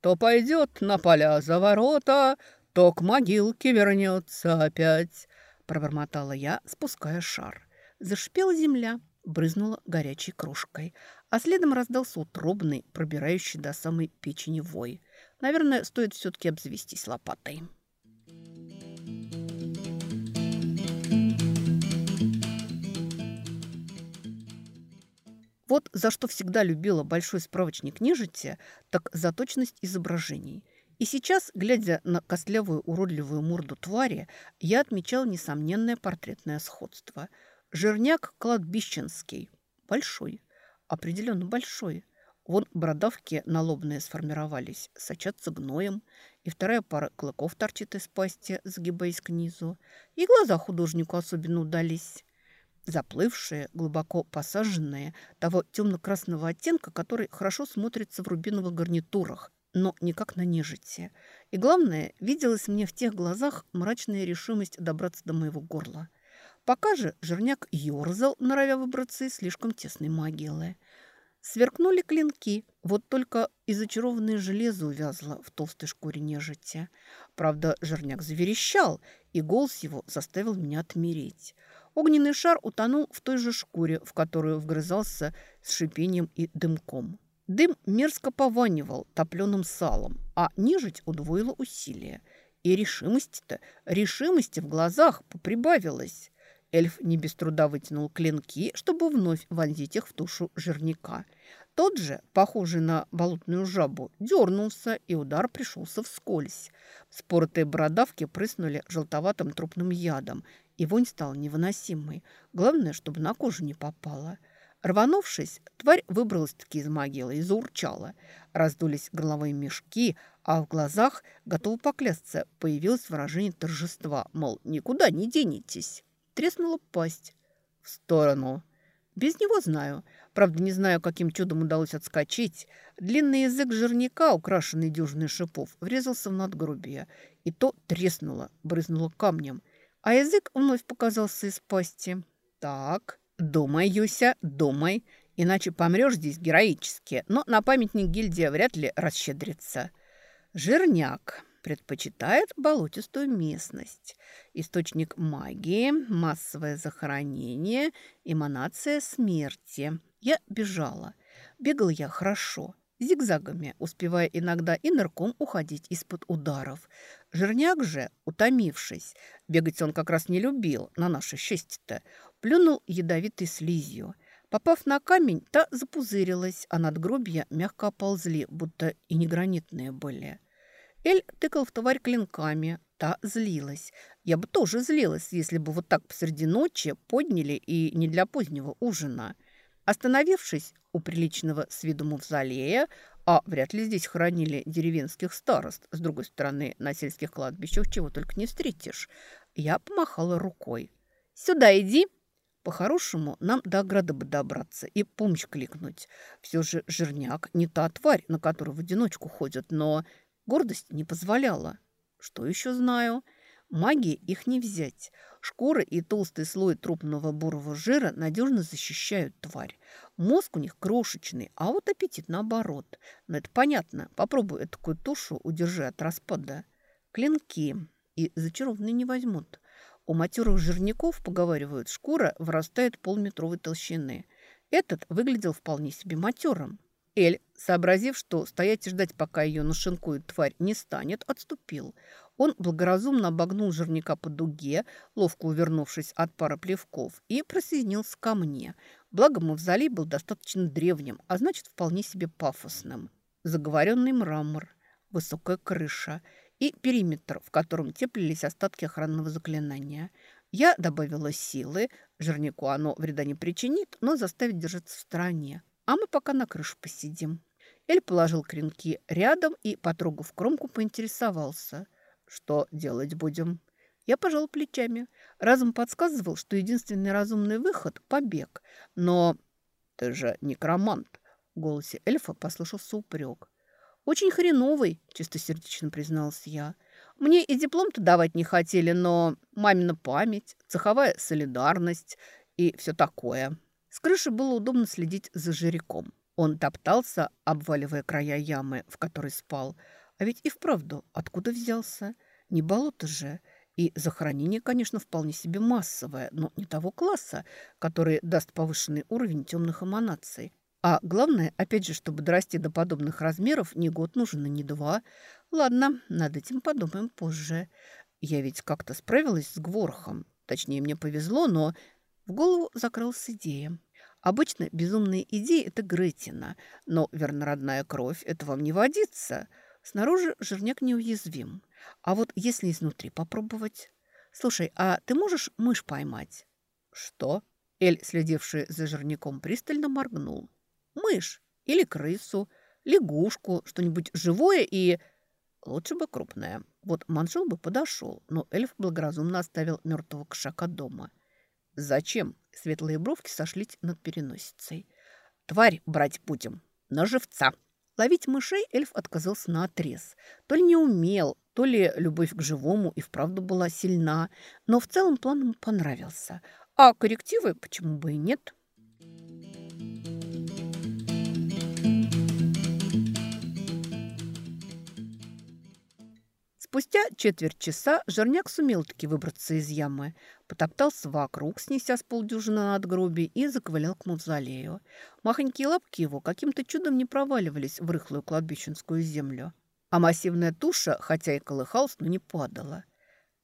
То пойдет на поля за ворота, то к могилке вернется опять», — пробормотала я, спуская шар. Зашипела земля, брызнула горячей кружкой, а следом раздался утробный, пробирающий до самой печени вой. Наверное, стоит все-таки обзавестись лопатой. Вот за что всегда любила большой справочник нежити, так за точность изображений. И сейчас, глядя на костлявую уродливую морду твари, я отмечал несомненное портретное сходство. Жирняк кладбищенский. Большой. Определенно большой. Вон бородавки налобные сформировались, сочатся гноем, и вторая пара клыков торчит из пасти, сгибаясь к низу. И глаза художнику особенно удались. Заплывшие, глубоко посаженные, того темно-красного оттенка, который хорошо смотрится в рубиновых гарнитурах, но никак на нежити. И главное, виделась мне в тех глазах мрачная решимость добраться до моего горла. Пока же жирняк ерзал, норовя выбраться из слишком тесной могилы. Сверкнули клинки, вот только и зачарованное железо увязло в толстой шкуре нежити. Правда, жирняк заверещал, и голос его заставил меня отмереть. Огненный шар утонул в той же шкуре, в которую вгрызался с шипением и дымком. Дым мерзко пованивал топленым салом, а нежить удвоила усилия. И решимости-то, решимости в глазах поприбавилось. Эльф не без труда вытянул клинки, чтобы вновь вонзить их в тушу жирника. Тот же, похожий на болотную жабу, дернулся, и удар пришелся вскользь. Споротые бородавки прыснули желтоватым трупным ядом, и вонь стала невыносимой. Главное, чтобы на кожу не попало. Рванувшись, тварь выбралась-таки из могилы и заурчала. Раздулись горловые мешки, а в глазах, готово поклясться, появилось выражение торжества, мол, никуда не денетесь. Треснула пасть. В сторону. Без него знаю. Правда, не знаю, каким чудом удалось отскочить. Длинный язык жирника, украшенный дюжиной шипов, врезался в надгробие. И то треснуло, брызнуло камнем. А язык вновь показался из пасти. «Так, думай, Юся, думай, иначе помрешь здесь героически, но на памятник гильдия вряд ли расщедрится». Жирняк предпочитает болотистую местность. Источник магии, массовое захоронение, эманация смерти. Я бежала. Бегала я хорошо, зигзагами, успевая иногда и нырком уходить из-под ударов. Жирняк же, утомившись, бегать он как раз не любил, на наше счастье-то, плюнул ядовитой слизью. Попав на камень, та запузырилась, а надгробья мягко оползли, будто и не гранитные были. Эль тыкал в тварь клинками. Та злилась. Я бы тоже злилась, если бы вот так посреди ночи подняли и не для позднего ужина. Остановившись у приличного с виду мавзолея, а вряд ли здесь хоронили деревенских старост, с другой стороны, на сельских кладбищах чего только не встретишь, я помахала рукой. «Сюда иди!» По-хорошему, нам до ограды бы добраться и помощь кликнуть. Все же жирняк не та тварь, на которую в одиночку ходят, но Гордость не позволяла. Что еще знаю? Магии их не взять. Шкуры и толстый слой трупного бурого жира надежно защищают тварь. Мозг у них крошечный, а вот аппетит наоборот. Но это понятно. Попробуй такую тушу удержи от распада. Клинки. И зачарованные не возьмут. У матерых жирников, поговаривают, шкура вырастает полметровой толщины. Этот выглядел вполне себе матерым. Эль, сообразив, что стоять и ждать, пока ее нашинкует тварь, не станет, отступил. Он благоразумно обогнул жирника по дуге, ловко увернувшись от пары плевков, и присоединился ко мне. Благо мавзолей был достаточно древним, а значит, вполне себе пафосным. Заговоренный мрамор, высокая крыша и периметр, в котором теплились остатки охранного заклинания. Я добавила силы, жирнику оно вреда не причинит, но заставит держаться в стороне. А мы пока на крышу посидим. Эль положил клинки рядом и, потрогав кромку, поинтересовался. Что делать будем? Я пожал плечами. Разум подсказывал, что единственный разумный выход – побег. Но ты же некромант. В голосе эльфа послышался упрек. «Очень хреновый», – чистосердечно признался я. «Мне и диплом-то давать не хотели, но мамина память, цеховая солидарность и все такое». С крыши было удобно следить за жиряком. Он топтался, обваливая края ямы, в которой спал. А ведь и вправду, откуда взялся? Не болото же. И захоронение, конечно, вполне себе массовое, но не того класса, который даст повышенный уровень темных эманаций. А главное, опять же, чтобы дорасти до подобных размеров, не год нужен, и не два. Ладно, над этим подумаем позже. Я ведь как-то справилась с Гворхом. Точнее, мне повезло, но в голову закрылась идея. Обычно безумные идеи – это Гретина, но вернородная кровь – это вам не водится. Снаружи жирняк неуязвим. А вот если изнутри попробовать? Слушай, а ты можешь мышь поймать? Что? Эль, следивший за жирняком, пристально моргнул. Мышь или крысу, лягушку, что-нибудь живое и... Лучше бы крупное. Вот манжел бы подошел, но эльф благоразумно оставил мертвого кошака дома. Зачем? Светлые бровки сошлись над переносицей. «Тварь брать будем. На живца». Ловить мышей эльф отказался на отрез. То ли не умел, то ли любовь к живому и вправду была сильна, но в целом план ему понравился. А коррективы почему бы и нет? Спустя четверть часа Жирняк сумел таки выбраться из ямы, потоптался вокруг, снеся с полдюжины надгробий и заковылял к мавзолею. Махонькие лапки его каким-то чудом не проваливались в рыхлую кладбищенскую землю. А массивная туша, хотя и колыхалась, но не падала.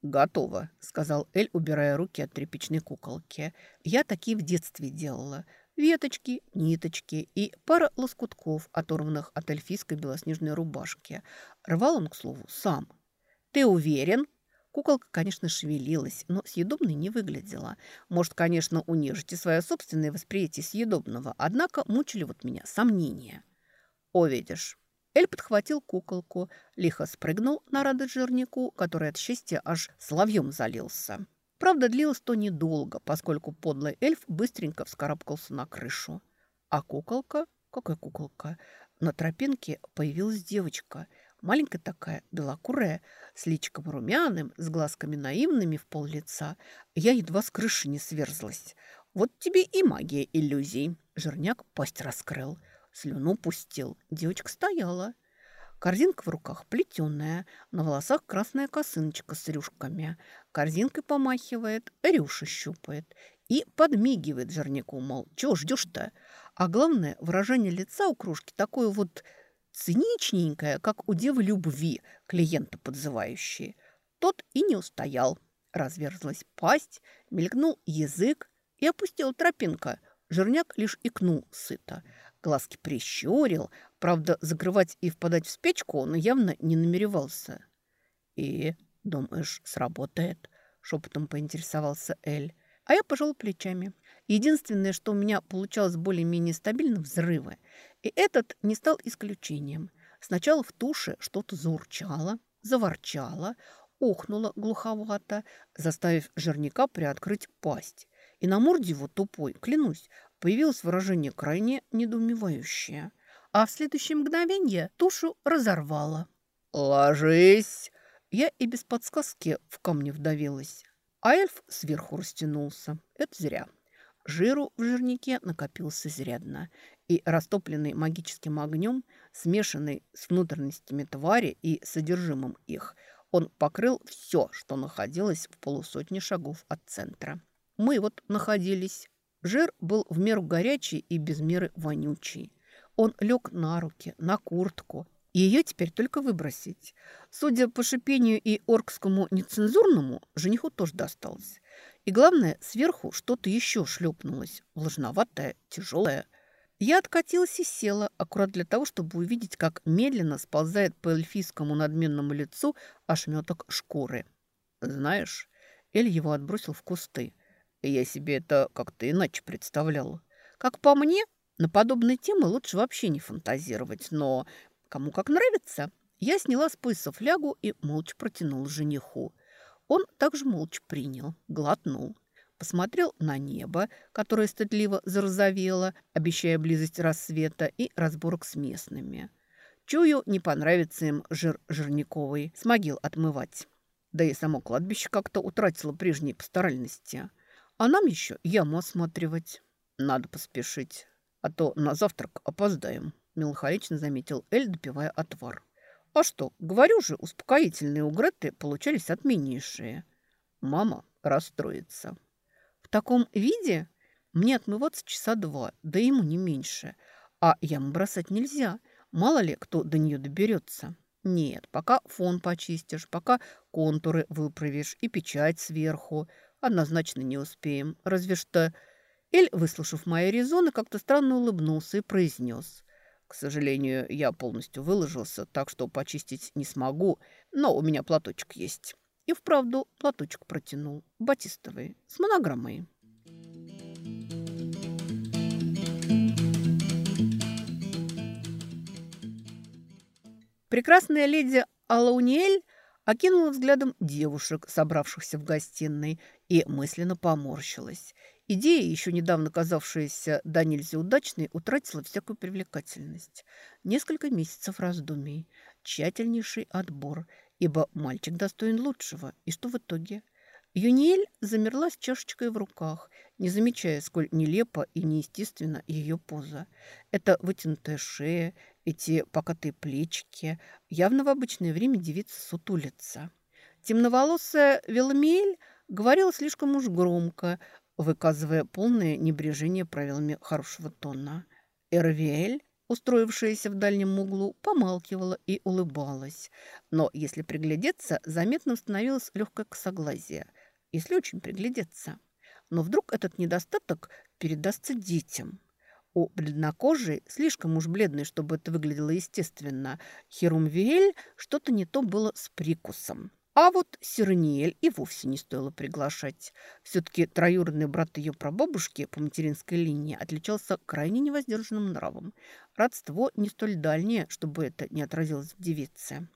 «Готово», — сказал Эль, убирая руки от тряпичной куколки. «Я такие в детстве делала. Веточки, ниточки и пара лоскутков, оторванных от эльфийской белоснежной рубашки. Рвал он, к слову, сам. «Ты уверен?» Куколка, конечно, шевелилась, но съедобной не выглядела. Может, конечно, у нежити свое собственное восприятие съедобного, однако мучили вот меня сомнения. «Увидишь». Эль подхватил куколку, лихо спрыгнул на радость жирнику, который от счастья аж соловьем залился. Правда, длилось то недолго, поскольку подлый эльф быстренько вскарабкался на крышу. А куколка? Какая куколка? На тропинке появилась девочка – Маленькая такая, белокурая, с личиком румяным, с глазками наивными в пол лица. Я едва с крыши не сверзлась. Вот тебе и магия иллюзий. Жирняк пасть раскрыл, слюну пустил. Девочка стояла. Корзинка в руках плетеная, на волосах красная косыночка с рюшками. Корзинкой помахивает, рюши щупает и подмигивает жирняку, мол, чего ждешь-то? А главное, выражение лица у кружки такое вот циничненькая, как у девы любви, клиента подзывающие. Тот и не устоял. Разверзлась пасть, мелькнул язык и опустила тропинка. Жирняк лишь икнул сыто. Глазки прищурил. Правда, закрывать и впадать в спечку он явно не намеревался. «И, думаешь, сработает?» – шепотом поинтересовался Эль. А я пожал плечами. Единственное, что у меня получалось более-менее стабильно – взрывы. И этот не стал исключением. Сначала в туше что-то заурчало, заворчало, охнуло глуховато, заставив жирника приоткрыть пасть. И на морде его тупой, клянусь, появилось выражение крайне недоумевающее. А в следующее мгновение тушу разорвало. «Ложись!» Я и без подсказки в камне вдавилась. А эльф сверху растянулся. Это зря. Жиру в жирнике накопился изрядно, и растопленный магическим огнем, смешанный с внутренностями твари и содержимым их, он покрыл все, что находилось в полусотне шагов от центра. Мы вот находились. Жир был в меру горячий и без меры вонючий. Он лег на руки, на куртку, ее теперь только выбросить. Судя по шипению и оркскому нецензурному, жениху тоже досталось. И главное, сверху что-то еще шлепнулось, влажноватое, тяжелое. Я откатилась и села, аккурат для того, чтобы увидеть, как медленно сползает по эльфийскому надменному лицу ошметок шкуры. Знаешь, Эль его отбросил в кусты. Я себе это как-то иначе представляла. Как по мне, на подобные темы лучше вообще не фантазировать, но Кому как нравится. Я сняла с пояса флягу и молча протянула жениху. Он также молча принял, глотнул. Посмотрел на небо, которое стыдливо зарозовело, обещая близость рассвета и разборок с местными. Чую, не понравится им жир жирниковый, с могил отмывать. Да и само кладбище как-то утратило прежней пасторальности. А нам еще яму осматривать. Надо поспешить, а то на завтрак опоздаем меланхолично заметил Эль, допивая отвар. «А что, говорю же, успокоительные у Греты получались отменнейшие. Мама расстроится». «В таком виде мне отмываться часа два, да ему не меньше. А яму бросать нельзя, мало ли кто до нее доберется». «Нет, пока фон почистишь, пока контуры выправишь и печать сверху. Однозначно не успеем. Разве что...» Эль, выслушав мои резоны, как-то странно улыбнулся и произнес. К сожалению, я полностью выложился, так что почистить не смогу, но у меня платочек есть. И вправду платочек протянул, батистовый, с монограммой. Прекрасная леди Алауниэль окинула взглядом девушек, собравшихся в гостиной, и мысленно поморщилась. Идея, еще недавно казавшаяся да нельзя удачной, утратила всякую привлекательность. Несколько месяцев раздумий, тщательнейший отбор, ибо мальчик достоин лучшего. И что в итоге? Юниэль замерла с чашечкой в руках, не замечая, сколь нелепо и неестественно ее поза. Это вытянутая шея, эти покатые плечики. Явно в обычное время девица сутулится. Темноволосая Веломиэль говорила слишком уж громко, выказывая полное небрежение правилами хорошего тона. Эрвиэль, устроившаяся в дальнем углу, помалкивала и улыбалась. Но если приглядеться, заметно становилось легкое косоглазие. Если очень приглядеться. Но вдруг этот недостаток передастся детям. У бледнокожей, слишком уж бледной, чтобы это выглядело естественно, Херумвиэль что-то не то было с прикусом. А вот Сирониэль и вовсе не стоило приглашать. Все-таки троюродный брат ее прабабушки по материнской линии отличался крайне невоздержанным нравом. Родство не столь дальнее, чтобы это не отразилось в девице.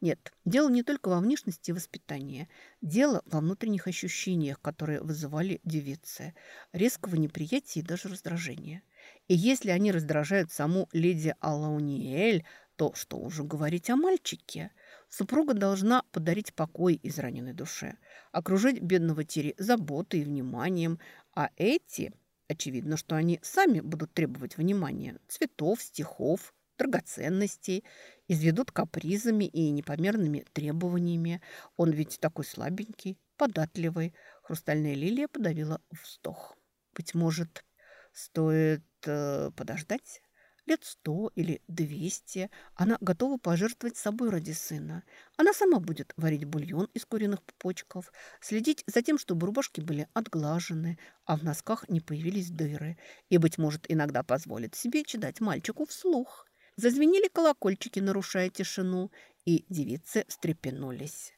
Нет, дело не только во внешности и воспитании. Дело во внутренних ощущениях, которые вызывали девицы. Резкого неприятия и даже раздражения. И если они раздражают саму леди Алауниэль, то что уже говорить о мальчике? Супруга должна подарить покой израненной душе, окружить бедного Тири заботой и вниманием, а эти, очевидно, что они сами будут требовать внимания, цветов, стихов, драгоценностей, изведут капризами и непомерными требованиями. Он ведь такой слабенький, податливый. Хрустальная лилия подавила вздох. Быть может, стоит э, подождать? Лет сто или двести она готова пожертвовать собой ради сына. Она сама будет варить бульон из куриных пупочков, следить за тем, чтобы рубашки были отглажены, а в носках не появились дыры, и, быть может, иногда позволит себе читать мальчику вслух. Зазвенели колокольчики, нарушая тишину, и девицы встрепенулись.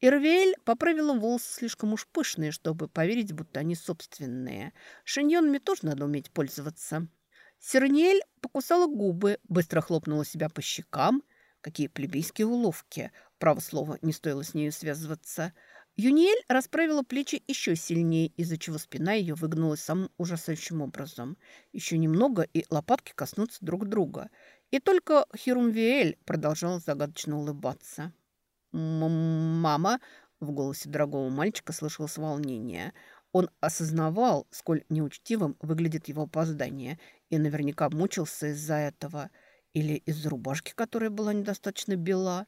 Ирвель поправила волосы слишком уж пышные, чтобы поверить, будто они собственные. Шиньонами тоже надо уметь пользоваться. Серниэль покусала губы, быстро хлопнула себя по щекам. Какие плебейские уловки. Право слово, не стоило с нею связываться. Юниэль расправила плечи еще сильнее, из-за чего спина ее выгнулась самым ужасающим образом. Еще немного, и лопатки коснутся друг друга. И только Херумвиэль продолжала загадочно улыбаться. «Мама!» – в голосе дорогого мальчика слышалось волнение. Он осознавал, сколь неучтивым выглядит его опоздание, и наверняка мучился из-за этого. Или из-за рубашки, которая была недостаточно бела.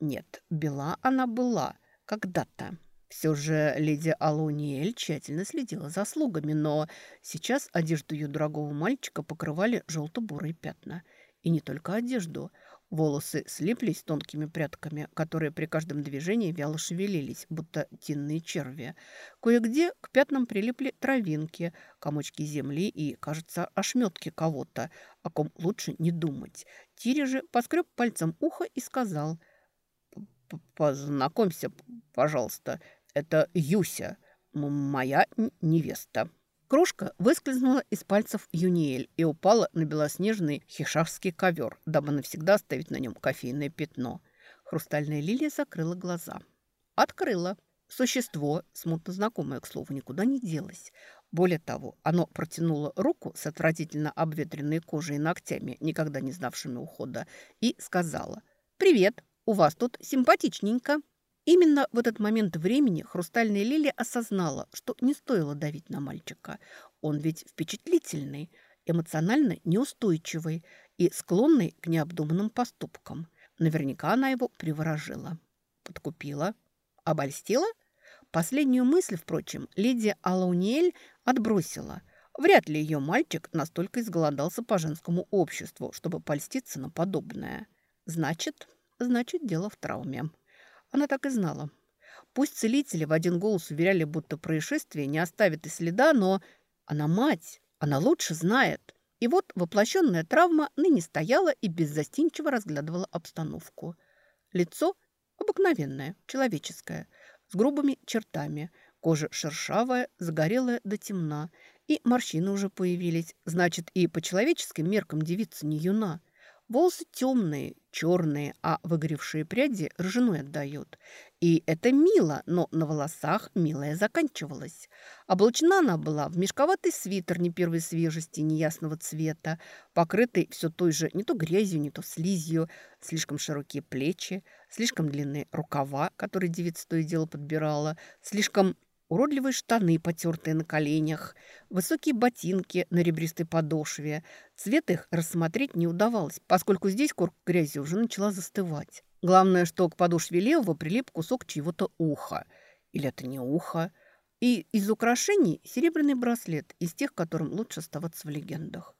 Нет, бела она была когда-то. Все же леди Алониэль тщательно следила за слугами, но сейчас одежду ее дорогого мальчика покрывали желто-бурые пятна. И не только одежду – Волосы слиплись тонкими прядками, которые при каждом движении вяло шевелились, будто тинные черви. Кое-где к пятнам прилипли травинки, комочки земли и, кажется, ошметки кого-то, о ком лучше не думать. Тири же поскреб пальцем ухо и сказал «Познакомься, пожалуйста, это Юся, моя невеста». Крошка выскользнула из пальцев Юниэль и упала на белоснежный хишашский ковер, дабы навсегда оставить на нем кофейное пятно. Хрустальная лилия закрыла глаза. Открыла. Существо, смутно знакомое, к слову, никуда не делось. Более того, оно протянуло руку с отвратительно обветренной кожей и ногтями, никогда не знавшими ухода, и сказала «Привет, у вас тут симпатичненько». Именно в этот момент времени хрустальная лилия осознала, что не стоило давить на мальчика. Он ведь впечатлительный, эмоционально неустойчивый и склонный к необдуманным поступкам. Наверняка она его приворожила. Подкупила? Обольстила? Последнюю мысль, впрочем, леди Алауниэль отбросила. Вряд ли ее мальчик настолько изголодался по женскому обществу, чтобы польститься на подобное. Значит, значит, дело в травме. Она так и знала. Пусть целители в один голос уверяли, будто происшествие не оставит и следа, но она мать, она лучше знает. И вот воплощенная травма ныне стояла и беззастенчиво разглядывала обстановку. Лицо обыкновенное, человеческое, с грубыми чертами, кожа шершавая, загорелая до темна, и морщины уже появились. Значит, и по человеческим меркам девица не юна – Волосы темные, черные, а выгоревшие пряди ржаной отдают. И это мило, но на волосах милая заканчивалась. Облачена она была в мешковатый свитер не первой свежести, неясного цвета, покрытый все той же не то грязью, не то слизью, слишком широкие плечи, слишком длинные рукава, которые девица то и дело подбирала, слишком уродливые штаны, потертые на коленях, высокие ботинки на ребристой подошве. Цвет их рассмотреть не удавалось, поскольку здесь корка грязи уже начала застывать. Главное, что к подошве левого прилип кусок чьего-то уха. Или это не ухо. И из украшений серебряный браслет, из тех, которым лучше оставаться в легендах.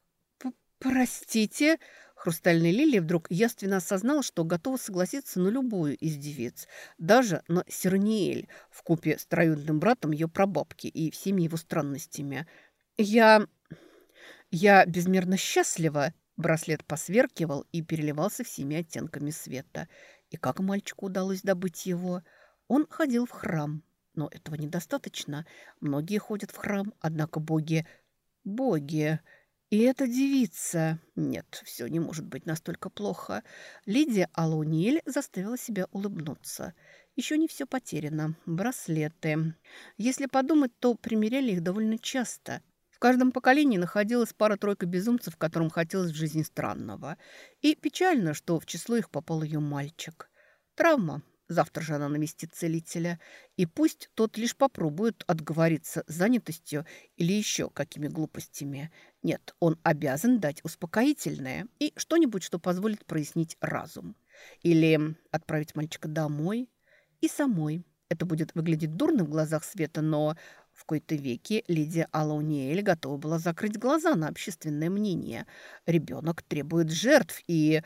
«Простите», — Хрустальная лилия вдруг яственно осознала, что готова согласиться на любую из девиц, даже на Серниэль в купе с троюродным братом ее прабабки и всеми его странностями. «Я... я безмерно счастлива!» Браслет посверкивал и переливался всеми оттенками света. И как мальчику удалось добыть его? Он ходил в храм. Но этого недостаточно. Многие ходят в храм, однако боги... Боги... И эта девица... Нет, все не может быть настолько плохо. Лидия Алуниль заставила себя улыбнуться. Еще не все потеряно. Браслеты. Если подумать, то примеряли их довольно часто. В каждом поколении находилась пара-тройка безумцев, которым хотелось в жизни странного. И печально, что в число их попал ее мальчик. Травма, Завтра же она навестит целителя. И пусть тот лишь попробует отговориться занятостью или еще какими глупостями. Нет, он обязан дать успокоительное и что-нибудь, что позволит прояснить разум. Или отправить мальчика домой и самой. Это будет выглядеть дурно в глазах Света, но в кои-то веки Лидия Алауниэль готова была закрыть глаза на общественное мнение. Ребенок требует жертв, и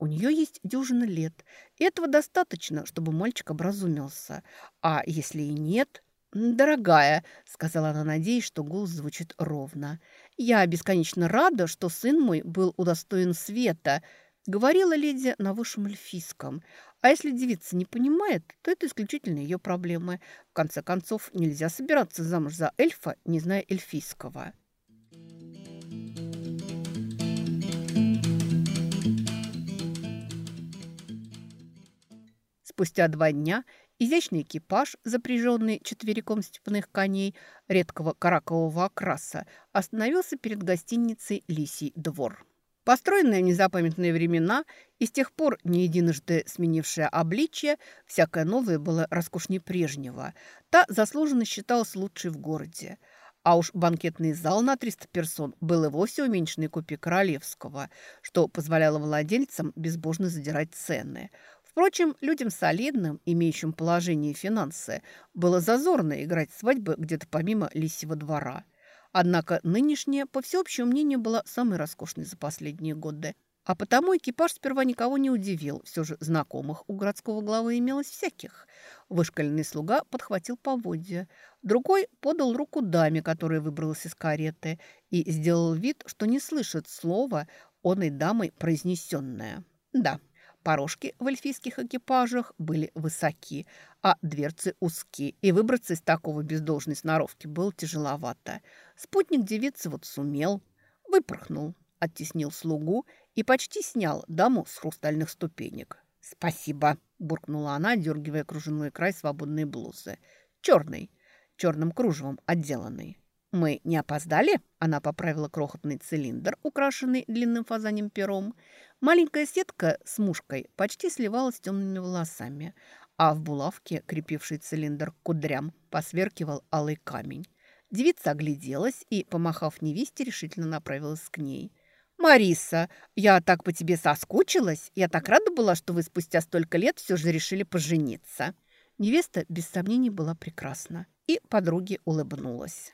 у нее есть дюжина лет, этого достаточно, чтобы мальчик образумился. А если и нет... «Дорогая», — сказала она, надеясь, что голос звучит ровно, «я бесконечно рада, что сын мой был удостоен света», — говорила леди на высшем эльфийском. «А если девица не понимает, то это исключительно ее проблемы. В конце концов, нельзя собираться замуж за эльфа, не зная эльфийского». Спустя два дня изящный экипаж, запряженный четвериком степных коней редкого каракового окраса, остановился перед гостиницей «Лисий двор». Построенная в незапамятные времена и с тех пор не единожды сменившая обличье, всякое новое было роскошнее прежнего. Та заслуженно считалась лучшей в городе. А уж банкетный зал на 300 персон был и вовсе уменьшенной копией королевского, что позволяло владельцам безбожно задирать цены – Впрочем, людям солидным, имеющим положение и финансы, было зазорно играть свадьбы где-то помимо лисьего двора. Однако нынешняя, по всеобщему мнению, была самой роскошной за последние годы. А потому экипаж сперва никого не удивил. Все же знакомых у городского главы имелось всяких. Вышкаленный слуга подхватил поводья. Другой подал руку даме, которая выбралась из кареты, и сделал вид, что не слышит слова оной дамой произнесенное. Да, Порожки в эльфийских экипажах были высоки, а дверцы узкие, и выбраться из такого без должной сноровки было тяжеловато. Спутник девицы вот сумел, выпорхнул, оттеснил слугу и почти снял даму с хрустальных ступенек. «Спасибо», – буркнула она, дергивая кружевной край свободной блузы. «Черный, черным кружевом отделанный». «Мы не опоздали?» Она поправила крохотный цилиндр, украшенный длинным фазанем пером. Маленькая сетка с мушкой почти сливалась с темными волосами, а в булавке, крепивший цилиндр к кудрям, посверкивал алый камень. Девица огляделась и, помахав невесте, решительно направилась к ней. «Мариса, я так по тебе соскучилась. Я так рада была, что вы спустя столько лет все же решили пожениться». Невеста, без сомнений, была прекрасна, и подруге улыбнулась.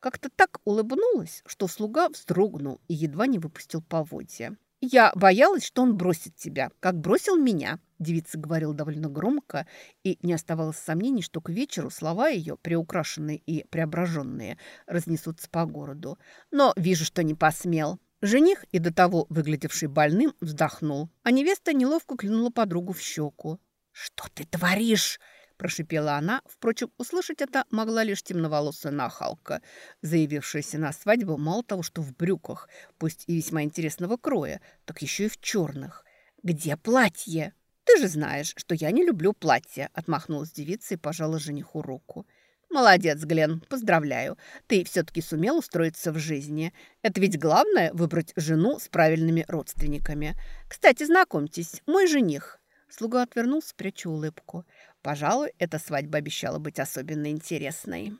Как-то так улыбнулась, что слуга вздрогнул и едва не выпустил поводья. «Я боялась, что он бросит тебя, как бросил меня», девица говорила довольно громко, и не оставалось сомнений, что к вечеру слова ее, приукрашенные и преображенные, разнесутся по городу. «Но вижу, что не посмел». Жених, и до того выглядевший больным, вздохнул, а невеста неловко клюнула подругу в щеку. «Что ты творишь?» Прошипела она. Впрочем, услышать это могла лишь темноволосая нахалка, заявившаяся на свадьбу мало того, что в брюках, пусть и весьма интересного кроя, так еще и в черных. «Где платье?» «Ты же знаешь, что я не люблю платья», — отмахнулась девица и пожала жениху руку. «Молодец, Глен, поздравляю. Ты все-таки сумел устроиться в жизни. Это ведь главное – выбрать жену с правильными родственниками. Кстати, знакомьтесь, мой жених». Слуга отвернулся, пряча улыбку. Пожалуй, эта свадьба обещала быть особенно интересной.